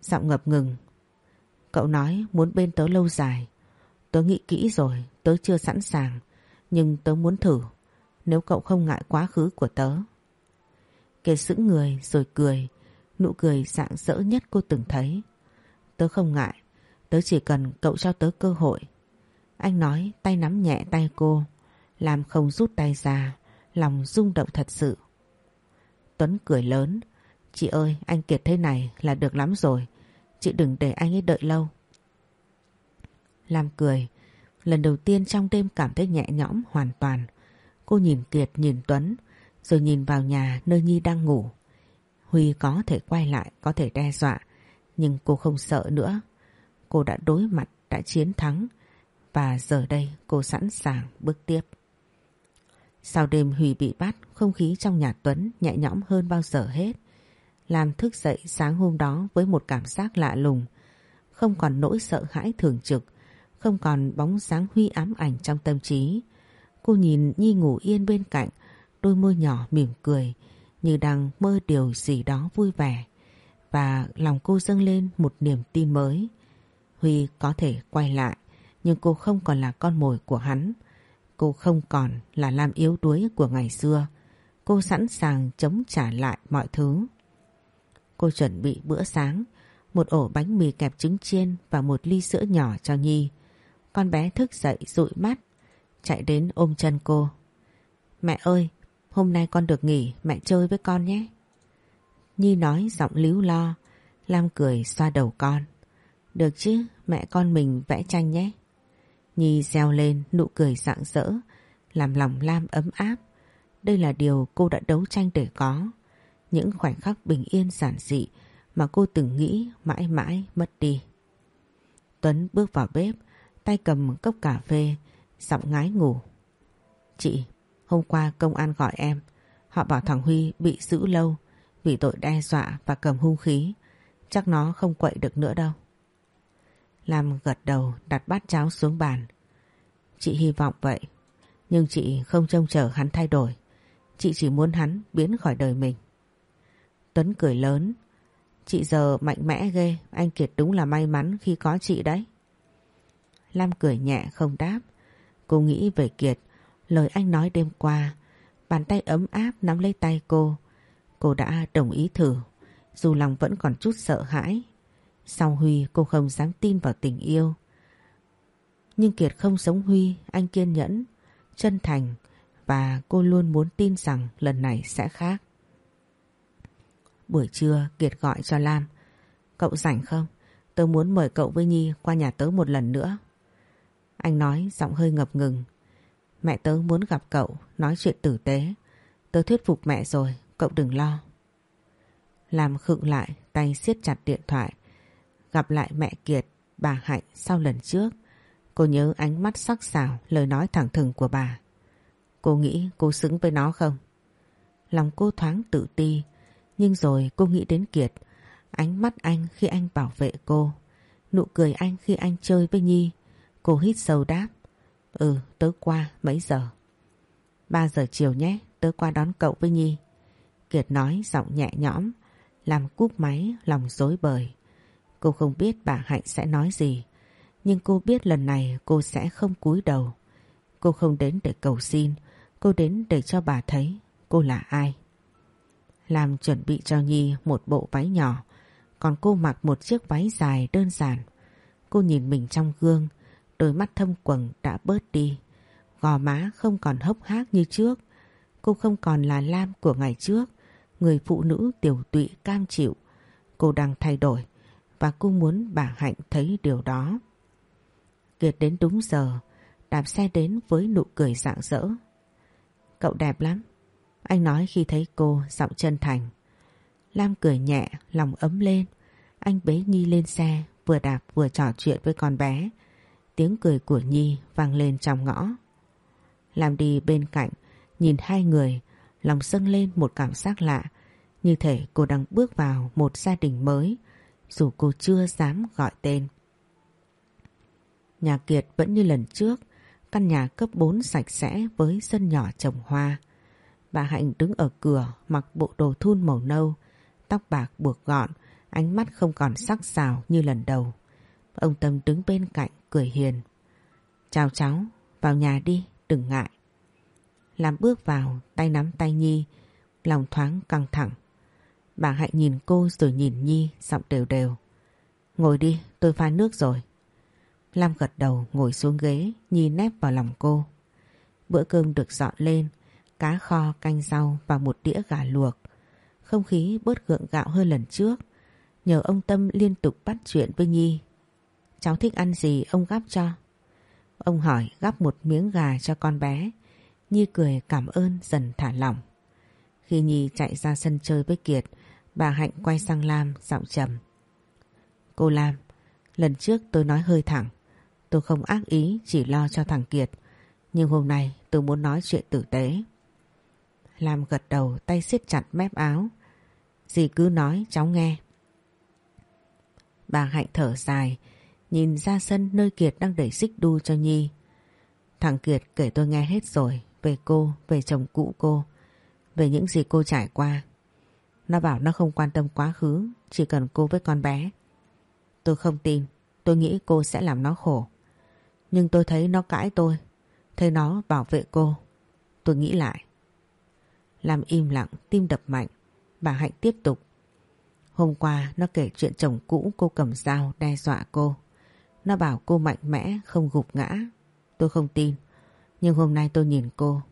giọng ngập ngừng. Cậu nói muốn bên tớ lâu dài. Tớ nghĩ kỹ rồi, tớ chưa sẵn sàng. Nhưng tớ muốn thử. Nếu cậu không ngại quá khứ của tớ. Kiệt sững người rồi cười. Nụ cười sạng sỡ nhất cô từng thấy. Tớ không ngại. Tớ chỉ cần cậu cho tớ cơ hội. Anh nói, tay nắm nhẹ tay cô. Làm không rút tay ra. Lòng rung động thật sự. Tuấn cười lớn. Chị ơi, anh Kiệt thế này là được lắm rồi. Chị đừng để anh ấy đợi lâu. Làm cười. Lần đầu tiên trong đêm cảm thấy nhẹ nhõm hoàn toàn. Cô nhìn Kiệt nhìn Tuấn rồi nhìn vào nhà nơi Nhi đang ngủ. Huy có thể quay lại, có thể đe dọa, nhưng cô không sợ nữa. Cô đã đối mặt, đã chiến thắng và giờ đây cô sẵn sàng bước tiếp. Sau đêm Huy bị bắt, không khí trong nhà Tuấn nhẹ nhõm hơn bao giờ hết. Làm thức dậy sáng hôm đó với một cảm giác lạ lùng, không còn nỗi sợ hãi thường trực không còn bóng dáng huy ám ảnh trong tâm trí. Cô nhìn Nhi ngủ yên bên cạnh, đôi môi nhỏ mỉm cười như đang mơ điều gì đó vui vẻ. Và lòng cô dâng lên một niềm tin mới. Huy có thể quay lại, nhưng cô không còn là con mồi của hắn. Cô không còn là Lam yếu đuối của ngày xưa. Cô sẵn sàng chống trả lại mọi thứ. Cô chuẩn bị bữa sáng, một ổ bánh mì kẹp trứng chiên và một ly sữa nhỏ cho Nhi. Con bé thức dậy dụi mắt, chạy đến ôm chân cô. Mẹ ơi, hôm nay con được nghỉ, mẹ chơi với con nhé. Nhi nói giọng líu lo, Lam cười xoa đầu con. Được chứ, mẹ con mình vẽ tranh nhé. Nhi reo lên nụ cười rạng rỡ, làm lòng Lam ấm áp. Đây là điều cô đã đấu tranh để có. Những khoảnh khắc bình yên giản dị mà cô từng nghĩ mãi mãi mất đi. Tuấn bước vào bếp, tay cầm cốc cà phê, giọng ngái ngủ. Chị, hôm qua công an gọi em, họ bảo thằng Huy bị giữ lâu vì tội đe dọa và cầm hung khí, chắc nó không quậy được nữa đâu. làm gật đầu đặt bát cháo xuống bàn. Chị hy vọng vậy, nhưng chị không trông chờ hắn thay đổi. Chị chỉ muốn hắn biến khỏi đời mình. Tuấn cười lớn. Chị giờ mạnh mẽ ghê, anh Kiệt đúng là may mắn khi có chị đấy. Lam cười nhẹ không đáp. Cô nghĩ về Kiệt, lời anh nói đêm qua, bàn tay ấm áp nắm lấy tay cô. Cô đã đồng ý thử, dù lòng vẫn còn chút sợ hãi. Sau Huy cô không dám tin vào tình yêu. Nhưng Kiệt không giống Huy, anh kiên nhẫn, chân thành và cô luôn muốn tin rằng lần này sẽ khác. Buổi trưa Kiệt gọi cho Lam. Cậu rảnh không? Tớ muốn mời cậu với Nhi qua nhà tớ một lần nữa. Anh nói giọng hơi ngập ngừng. Mẹ tớ muốn gặp cậu, nói chuyện tử tế. Tớ thuyết phục mẹ rồi, cậu đừng lo. Làm khựng lại, tay siết chặt điện thoại. Gặp lại mẹ Kiệt, bà Hạnh sau lần trước. Cô nhớ ánh mắt sắc sảo lời nói thẳng thừng của bà. Cô nghĩ cô xứng với nó không? Lòng cô thoáng tự ti, nhưng rồi cô nghĩ đến Kiệt. Ánh mắt anh khi anh bảo vệ cô, nụ cười anh khi anh chơi với Nhi. Cô hít sâu đáp. Ừ, tớ qua mấy giờ? 3 giờ chiều nhé, tớ qua đón cậu với Nhi. Kiệt nói giọng nhẹ nhõm, làm cúp máy lòng dối bời. Cô không biết bà Hạnh sẽ nói gì, nhưng cô biết lần này cô sẽ không cúi đầu. Cô không đến để cầu xin, cô đến để cho bà thấy cô là ai. Làm chuẩn bị cho Nhi một bộ váy nhỏ, còn cô mặc một chiếc váy dài đơn giản. Cô nhìn mình trong gương, Đôi mắt thâm quầng đã bớt đi. Gò má không còn hốc hác như trước. Cô không còn là Lam của ngày trước. Người phụ nữ tiểu tụy cam chịu. Cô đang thay đổi. Và cô muốn bà Hạnh thấy điều đó. Kiệt đến đúng giờ. Đạp xe đến với nụ cười rạng rỡ. Cậu đẹp lắm. Anh nói khi thấy cô giọng chân thành. Lam cười nhẹ, lòng ấm lên. Anh bế Nhi lên xe, vừa đạp vừa trò chuyện với con bé. Tiếng cười của Nhi vang lên trong ngõ. Làm đi bên cạnh, nhìn hai người, lòng dâng lên một cảm giác lạ. Như thể cô đang bước vào một gia đình mới, dù cô chưa dám gọi tên. Nhà Kiệt vẫn như lần trước, căn nhà cấp 4 sạch sẽ với sân nhỏ trồng hoa. Bà Hạnh đứng ở cửa mặc bộ đồ thun màu nâu, tóc bạc buộc gọn, ánh mắt không còn sắc sảo như lần đầu. Ông Tâm đứng bên cạnh cười hiền. Chào cháu, vào nhà đi, đừng ngại. Làm bước vào, tay nắm tay Nhi, lòng thoáng căng thẳng. Bà Hạnh nhìn cô rồi nhìn Nhi, giọng đều đều. Ngồi đi, tôi pha nước rồi. Lam gật đầu ngồi xuống ghế, Nhi nép vào lòng cô. Bữa cơm được dọn lên, cá kho, canh rau và một đĩa gà luộc. Không khí bớt gượng gạo hơn lần trước. Nhờ ông Tâm liên tục bắt chuyện với Nhi cháu thích ăn gì ông gắp cho. Ông hỏi gắp một miếng gà cho con bé. Nhi cười cảm ơn dần thả lỏng. Khi Nhi chạy ra sân chơi với Kiệt, bà Hạnh quay sang Lam giọng trầm. Cô Lam, lần trước tôi nói hơi thẳng. Tôi không ác ý chỉ lo cho thằng Kiệt. Nhưng hôm nay tôi muốn nói chuyện tử tế. Lam gật đầu tay siết chặt mép áo. Dì cứ nói cháu nghe. Bà Hạnh thở dài, Nhìn ra sân nơi Kiệt đang đẩy xích đu cho Nhi. Thằng Kiệt kể tôi nghe hết rồi, về cô, về chồng cũ cô, về những gì cô trải qua. Nó bảo nó không quan tâm quá khứ, chỉ cần cô với con bé. Tôi không tin, tôi nghĩ cô sẽ làm nó khổ. Nhưng tôi thấy nó cãi tôi, thấy nó bảo vệ cô. Tôi nghĩ lại. Làm im lặng, tim đập mạnh, bà Hạnh tiếp tục. Hôm qua nó kể chuyện chồng cũ cô cầm dao đe dọa cô. Nó bảo cô mạnh mẽ, không gục ngã. Tôi không tin. Nhưng hôm nay tôi nhìn cô.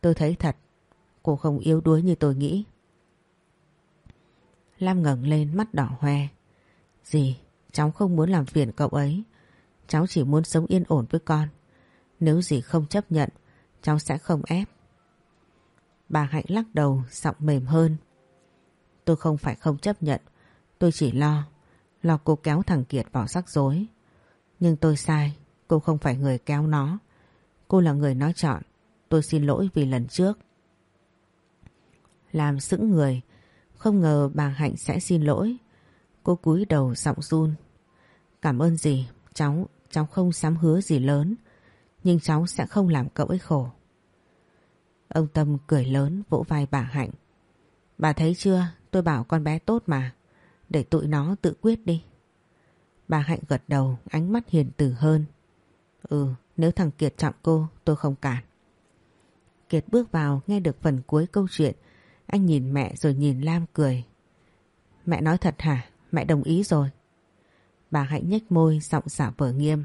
Tôi thấy thật. Cô không yếu đuối như tôi nghĩ. Lam ngẩng lên mắt đỏ hoe. gì cháu không muốn làm phiền cậu ấy. Cháu chỉ muốn sống yên ổn với con. Nếu gì không chấp nhận, cháu sẽ không ép. Bà Hạnh lắc đầu, giọng mềm hơn. Tôi không phải không chấp nhận. Tôi chỉ lo. Lo cô kéo thằng Kiệt vào sắc rối. Nhưng tôi sai, cô không phải người kéo nó. Cô là người nói chọn, tôi xin lỗi vì lần trước. Làm sững người, không ngờ bà Hạnh sẽ xin lỗi. Cô cúi đầu giọng run. Cảm ơn gì, cháu, cháu không dám hứa gì lớn, nhưng cháu sẽ không làm cậu ấy khổ. Ông Tâm cười lớn vỗ vai bà Hạnh. Bà thấy chưa, tôi bảo con bé tốt mà, để tụi nó tự quyết đi. Bà Hạnh gật đầu ánh mắt hiền tử hơn. Ừ, nếu thằng Kiệt chạm cô tôi không cản. Kiệt bước vào nghe được phần cuối câu chuyện. Anh nhìn mẹ rồi nhìn Lam cười. Mẹ nói thật hả? Mẹ đồng ý rồi. Bà Hạnh nhếch môi giọng xả vờ nghiêm.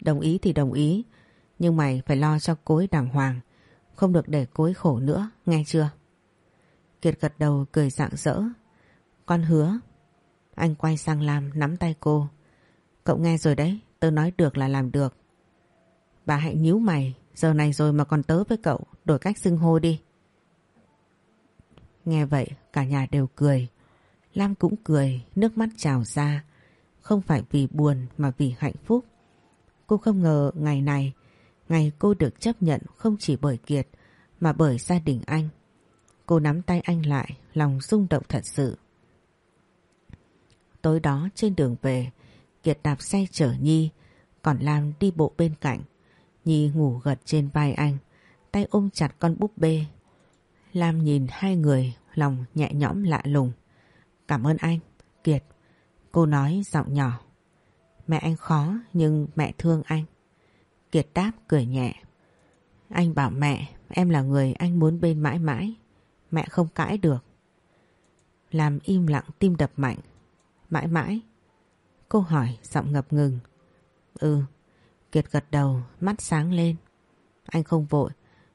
Đồng ý thì đồng ý. Nhưng mày phải lo cho cối đàng hoàng. Không được để cối khổ nữa, nghe chưa? Kiệt gật đầu cười rạng rỡ. Con hứa anh quay sang Lam nắm tay cô. Cậu nghe rồi đấy, tớ nói được là làm được. Bà Hạnh nhíu mày, giờ này rồi mà còn tớ với cậu, đổi cách xưng hô đi. Nghe vậy, cả nhà đều cười. Lam cũng cười, nước mắt trào ra. Không phải vì buồn mà vì hạnh phúc. Cô không ngờ ngày này, ngày cô được chấp nhận không chỉ bởi Kiệt mà bởi gia đình anh. Cô nắm tay anh lại, lòng rung động thật sự. Tối đó trên đường về, Kiệt đạp xe chở Nhi, còn Lam đi bộ bên cạnh. Nhi ngủ gật trên vai anh, tay ôm chặt con búp bê. Lam nhìn hai người, lòng nhẹ nhõm lạ lùng. Cảm ơn anh, Kiệt. Cô nói giọng nhỏ. Mẹ anh khó nhưng mẹ thương anh. Kiệt đáp cười nhẹ. Anh bảo mẹ em là người anh muốn bên mãi mãi. Mẹ không cãi được. lam im lặng tim đập mạnh mãi mãi? Cô hỏi giọng ngập ngừng. Ừ, Kiệt gật đầu, mắt sáng lên. Anh không vội,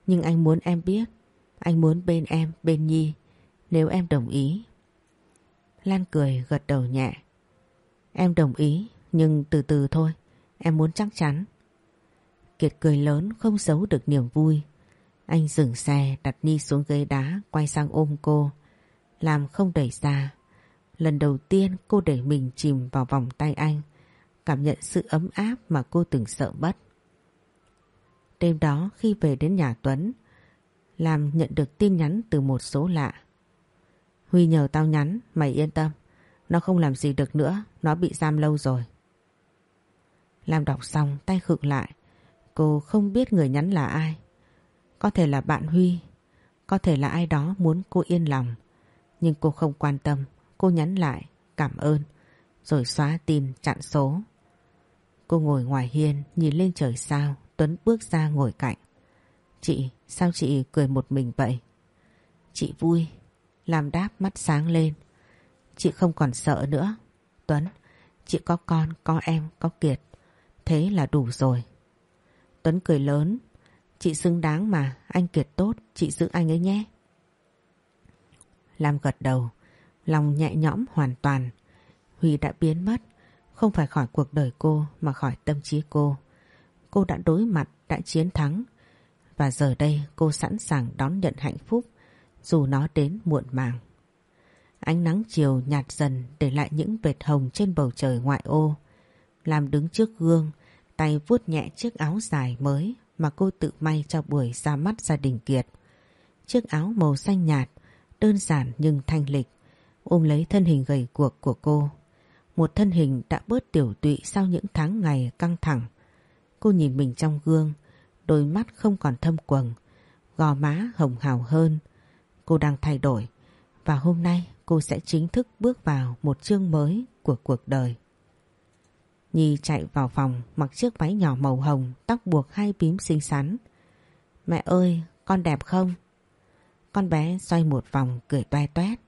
nhưng anh muốn em biết. Anh muốn bên em, bên Nhi, nếu em đồng ý. Lan cười gật đầu nhẹ. Em đồng ý, nhưng từ từ thôi, em muốn chắc chắn. Kiệt cười lớn không giấu được niềm vui. Anh dừng xe đặt Nhi xuống ghế đá quay sang ôm cô. Làm không đẩy ra Lần đầu tiên cô để mình chìm vào vòng tay anh, cảm nhận sự ấm áp mà cô từng sợ mất. Đêm đó khi về đến nhà Tuấn, làm nhận được tin nhắn từ một số lạ. Huy nhờ tao nhắn, mày yên tâm, nó không làm gì được nữa, nó bị giam lâu rồi. Lam đọc xong tay khựng lại, cô không biết người nhắn là ai. Có thể là bạn Huy, có thể là ai đó muốn cô yên lòng, nhưng cô không quan tâm cô nhắn lại cảm ơn rồi xóa tin chặn số. Cô ngồi ngoài hiên nhìn lên trời sao Tuấn bước ra ngồi cạnh. Chị, sao chị cười một mình vậy? Chị vui, làm đáp mắt sáng lên. Chị không còn sợ nữa. Tuấn, chị có con, có em, có kiệt. Thế là đủ rồi. Tuấn cười lớn. Chị xứng đáng mà, anh kiệt tốt, chị giữ anh ấy nhé. Lam gật đầu lòng nhẹ nhõm hoàn toàn. Huy đã biến mất, không phải khỏi cuộc đời cô mà khỏi tâm trí cô. Cô đã đối mặt, đã chiến thắng. Và giờ đây cô sẵn sàng đón nhận hạnh phúc dù nó đến muộn màng. Ánh nắng chiều nhạt dần để lại những vệt hồng trên bầu trời ngoại ô. Làm đứng trước gương, tay vuốt nhẹ chiếc áo dài mới mà cô tự may cho buổi ra mắt gia đình Kiệt. Chiếc áo màu xanh nhạt, đơn giản nhưng thanh lịch ôm lấy thân hình gầy guộc của cô. Một thân hình đã bớt tiểu tụy sau những tháng ngày căng thẳng. Cô nhìn mình trong gương, đôi mắt không còn thâm quầng, gò má hồng hào hơn. Cô đang thay đổi và hôm nay cô sẽ chính thức bước vào một chương mới của cuộc đời. Nhi chạy vào phòng mặc chiếc váy nhỏ màu hồng tóc buộc hai bím xinh xắn. Mẹ ơi, con đẹp không? Con bé xoay một vòng cười toe toét.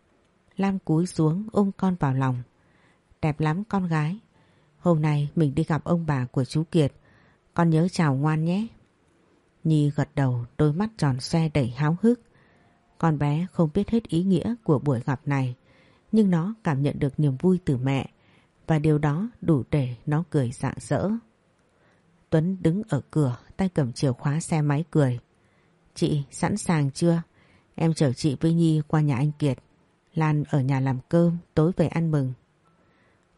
Lam cúi xuống ôm con vào lòng. Đẹp lắm con gái. Hôm nay mình đi gặp ông bà của chú Kiệt. Con nhớ chào ngoan nhé. Nhi gật đầu, đôi mắt tròn xe đầy háo hức. Con bé không biết hết ý nghĩa của buổi gặp này. Nhưng nó cảm nhận được niềm vui từ mẹ. Và điều đó đủ để nó cười rạng rỡ. Tuấn đứng ở cửa, tay cầm chìa khóa xe máy cười. Chị sẵn sàng chưa? Em chở chị với Nhi qua nhà anh Kiệt. Lan ở nhà làm cơm, tối về ăn mừng.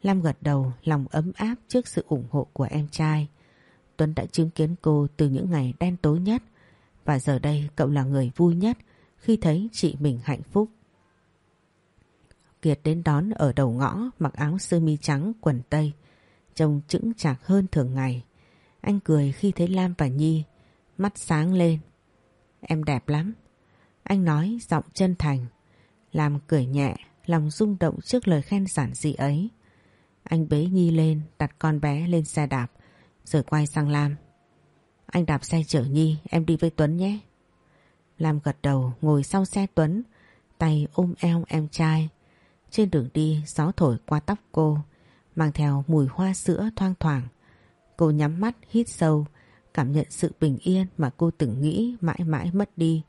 Lam gật đầu, lòng ấm áp trước sự ủng hộ của em trai. Tuấn đã chứng kiến cô từ những ngày đen tối nhất và giờ đây cậu là người vui nhất khi thấy chị mình hạnh phúc. Kiệt đến đón ở đầu ngõ mặc áo sơ mi trắng quần tây, trông chững chạc hơn thường ngày. Anh cười khi thấy Lam và Nhi, mắt sáng lên. Em đẹp lắm. Anh nói giọng chân thành. Làm cười nhẹ, lòng rung động trước lời khen giản dị ấy. Anh bế Nhi lên, đặt con bé lên xe đạp, rồi quay sang Lam. Anh đạp xe chở Nhi, em đi với Tuấn nhé. Lam gật đầu, ngồi sau xe Tuấn, tay ôm eo em trai. Trên đường đi, gió thổi qua tóc cô, mang theo mùi hoa sữa thoang thoảng. Cô nhắm mắt, hít sâu, cảm nhận sự bình yên mà cô từng nghĩ mãi mãi mất đi.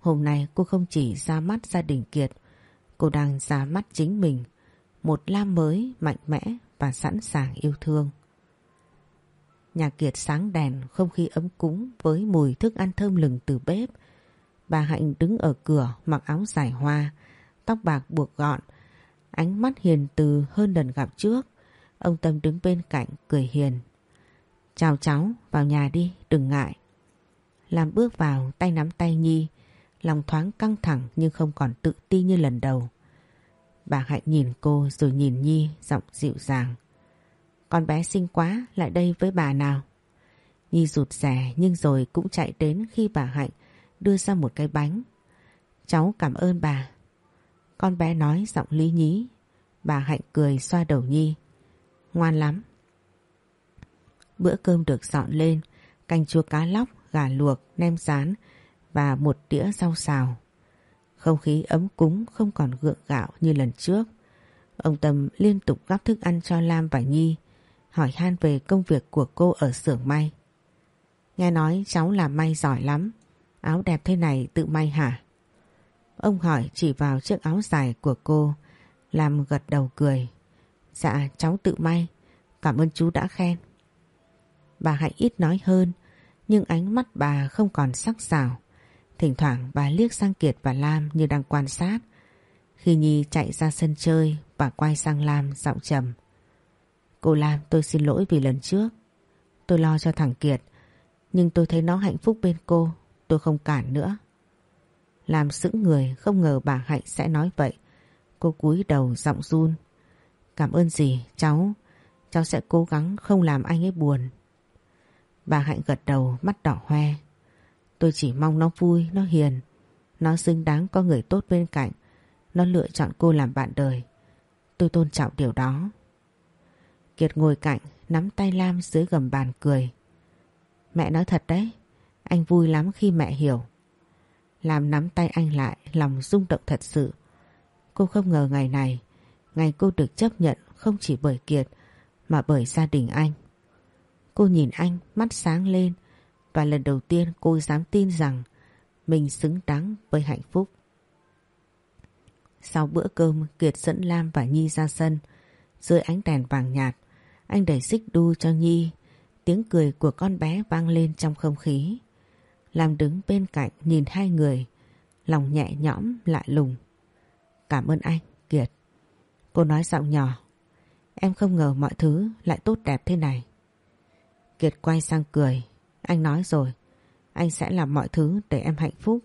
Hôm nay cô không chỉ ra mắt gia đình Kiệt, cô đang ra mắt chính mình, một Lam mới mạnh mẽ và sẵn sàng yêu thương. Nhà Kiệt sáng đèn, không khí ấm cúng với mùi thức ăn thơm lừng từ bếp. Bà Hạnh đứng ở cửa mặc áo dài hoa, tóc bạc buộc gọn, ánh mắt hiền từ hơn lần gặp trước. Ông Tâm đứng bên cạnh cười hiền. Chào cháu, vào nhà đi, đừng ngại. Làm bước vào tay nắm tay Nhi, lòng thoáng căng thẳng nhưng không còn tự ti như lần đầu. Bà Hạnh nhìn cô rồi nhìn Nhi, giọng dịu dàng. Con bé xinh quá, lại đây với bà nào. Nhi rụt rè nhưng rồi cũng chạy đến khi bà Hạnh đưa ra một cái bánh. Cháu cảm ơn bà. Con bé nói giọng lý nhí. Bà Hạnh cười xoa đầu Nhi. Ngoan lắm. Bữa cơm được dọn lên, canh chua cá lóc, gà luộc, nem rán, và một đĩa rau xào. Không khí ấm cúng không còn gượng gạo như lần trước. Ông Tâm liên tục gắp thức ăn cho Lam và Nhi, hỏi han về công việc của cô ở xưởng may. Nghe nói cháu làm may giỏi lắm, áo đẹp thế này tự may hả? Ông hỏi chỉ vào chiếc áo dài của cô, làm gật đầu cười. Dạ cháu tự may, cảm ơn chú đã khen. Bà hãy ít nói hơn, nhưng ánh mắt bà không còn sắc sảo Thỉnh thoảng bà liếc sang Kiệt và Lam như đang quan sát. Khi Nhi chạy ra sân chơi, bà quay sang Lam giọng trầm. Cô Lam tôi xin lỗi vì lần trước. Tôi lo cho thằng Kiệt, nhưng tôi thấy nó hạnh phúc bên cô, tôi không cản nữa. Lam sững người không ngờ bà Hạnh sẽ nói vậy. Cô cúi đầu giọng run. Cảm ơn gì cháu, cháu sẽ cố gắng không làm anh ấy buồn. Bà Hạnh gật đầu mắt đỏ hoe Tôi chỉ mong nó vui, nó hiền, nó xứng đáng có người tốt bên cạnh, nó lựa chọn cô làm bạn đời. Tôi tôn trọng điều đó. Kiệt ngồi cạnh, nắm tay Lam dưới gầm bàn cười. Mẹ nói thật đấy, anh vui lắm khi mẹ hiểu. Lam nắm tay anh lại, lòng rung động thật sự. Cô không ngờ ngày này, ngày cô được chấp nhận không chỉ bởi Kiệt mà bởi gia đình anh. Cô nhìn anh, mắt sáng lên, và lần đầu tiên cô dám tin rằng mình xứng đáng với hạnh phúc. Sau bữa cơm, Kiệt dẫn Lam và Nhi ra sân. Dưới ánh đèn vàng nhạt, anh đẩy xích đu cho Nhi. Tiếng cười của con bé vang lên trong không khí. Lam đứng bên cạnh nhìn hai người. Lòng nhẹ nhõm lạ lùng. Cảm ơn anh, Kiệt. Cô nói giọng nhỏ. Em không ngờ mọi thứ lại tốt đẹp thế này. Kiệt quay sang cười. Anh nói rồi, anh sẽ làm mọi thứ để em hạnh phúc.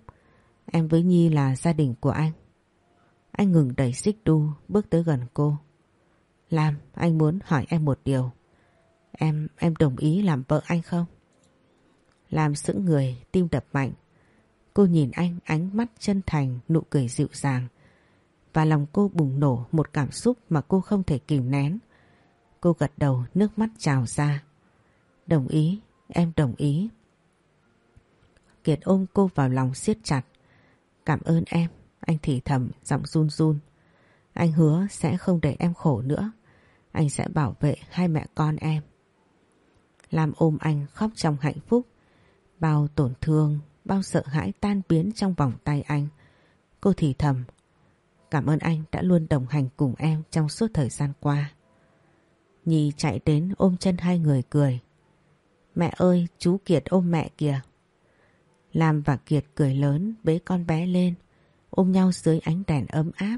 Em với Nhi là gia đình của anh. Anh ngừng đẩy xích đu bước tới gần cô. làm anh muốn hỏi em một điều. Em, em đồng ý làm vợ anh không? làm sững người, tim đập mạnh. Cô nhìn anh ánh mắt chân thành, nụ cười dịu dàng. Và lòng cô bùng nổ một cảm xúc mà cô không thể kìm nén. Cô gật đầu nước mắt trào ra. Đồng ý, Em đồng ý. Kiệt ôm cô vào lòng siết chặt. Cảm ơn em, anh thì thầm, giọng run run. Anh hứa sẽ không để em khổ nữa. Anh sẽ bảo vệ hai mẹ con em. Lam ôm anh khóc trong hạnh phúc. Bao tổn thương, bao sợ hãi tan biến trong vòng tay anh. Cô thì thầm. Cảm ơn anh đã luôn đồng hành cùng em trong suốt thời gian qua. Nhi chạy đến ôm chân hai người cười. Mẹ ơi chú Kiệt ôm mẹ kìa. Lam và Kiệt cười lớn bế con bé lên, ôm nhau dưới ánh đèn ấm áp.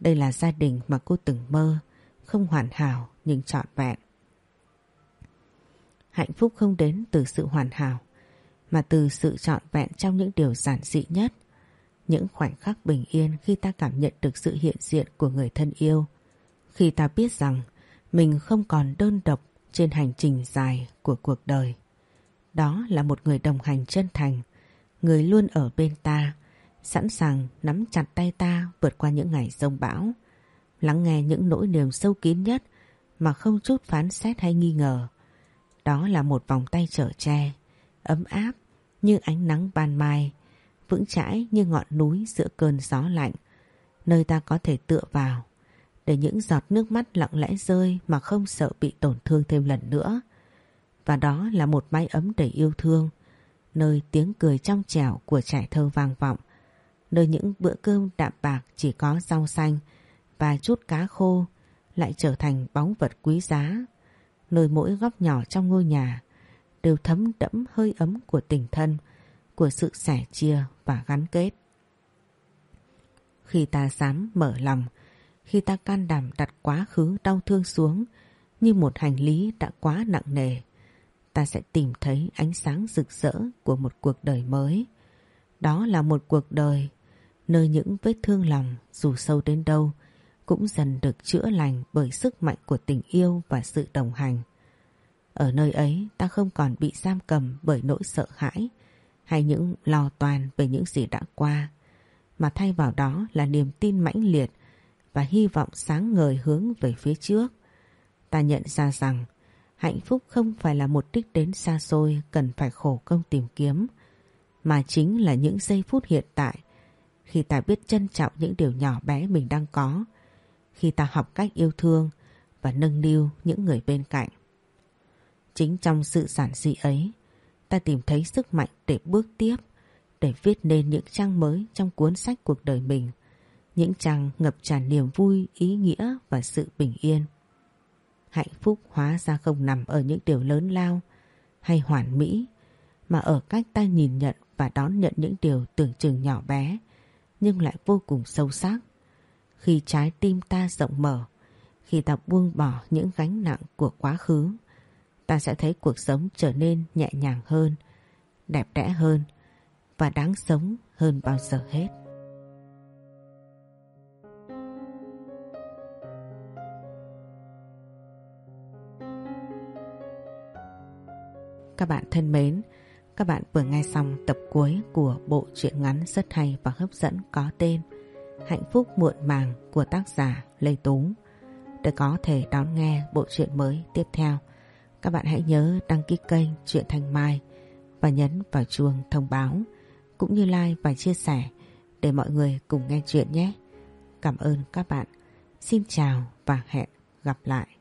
Đây là gia đình mà cô từng mơ, không hoàn hảo nhưng trọn vẹn. Hạnh phúc không đến từ sự hoàn hảo, mà từ sự trọn vẹn trong những điều giản dị nhất. Những khoảnh khắc bình yên khi ta cảm nhận được sự hiện diện của người thân yêu. Khi ta biết rằng mình không còn đơn độc trên hành trình dài của cuộc đời. Đó là một người đồng hành chân thành, người luôn ở bên ta, sẵn sàng nắm chặt tay ta vượt qua những ngày rông bão, lắng nghe những nỗi niềm sâu kín nhất mà không chút phán xét hay nghi ngờ. Đó là một vòng tay trở tre, ấm áp như ánh nắng ban mai, vững chãi như ngọn núi giữa cơn gió lạnh, nơi ta có thể tựa vào để những giọt nước mắt lặng lẽ rơi mà không sợ bị tổn thương thêm lần nữa. Và đó là một mái ấm đầy yêu thương, nơi tiếng cười trong trẻo của trẻ thơ vang vọng, nơi những bữa cơm đạm bạc chỉ có rau xanh và chút cá khô lại trở thành bóng vật quý giá, nơi mỗi góc nhỏ trong ngôi nhà đều thấm đẫm hơi ấm của tình thân, của sự sẻ chia và gắn kết. Khi ta dám mở lòng, khi ta can đảm đặt quá khứ đau thương xuống như một hành lý đã quá nặng nề. Ta sẽ tìm thấy ánh sáng rực rỡ của một cuộc đời mới. Đó là một cuộc đời nơi những vết thương lòng dù sâu đến đâu cũng dần được chữa lành bởi sức mạnh của tình yêu và sự đồng hành. Ở nơi ấy, ta không còn bị giam cầm bởi nỗi sợ hãi hay những lo toan về những gì đã qua, mà thay vào đó là niềm tin mãnh liệt và hy vọng sáng ngời hướng về phía trước. Ta nhận ra rằng hạnh phúc không phải là một đích đến xa xôi cần phải khổ công tìm kiếm, mà chính là những giây phút hiện tại khi ta biết trân trọng những điều nhỏ bé mình đang có, khi ta học cách yêu thương và nâng niu những người bên cạnh. Chính trong sự giản dị ấy, ta tìm thấy sức mạnh để bước tiếp, để viết nên những trang mới trong cuốn sách cuộc đời mình – những chàng ngập tràn niềm vui, ý nghĩa và sự bình yên. Hạnh phúc hóa ra không nằm ở những điều lớn lao hay hoàn mỹ, mà ở cách ta nhìn nhận và đón nhận những điều tưởng chừng nhỏ bé, nhưng lại vô cùng sâu sắc. Khi trái tim ta rộng mở, khi ta buông bỏ những gánh nặng của quá khứ, ta sẽ thấy cuộc sống trở nên nhẹ nhàng hơn, đẹp đẽ hơn và đáng sống hơn bao giờ hết. Các bạn thân mến, các bạn vừa nghe xong tập cuối của bộ truyện ngắn rất hay và hấp dẫn có tên Hạnh phúc muộn màng của tác giả Lê Tú. Để có thể đón nghe bộ truyện mới tiếp theo, các bạn hãy nhớ đăng ký kênh Truyện Thanh Mai và nhấn vào chuông thông báo cũng như like và chia sẻ để mọi người cùng nghe chuyện nhé. Cảm ơn các bạn. Xin chào và hẹn gặp lại.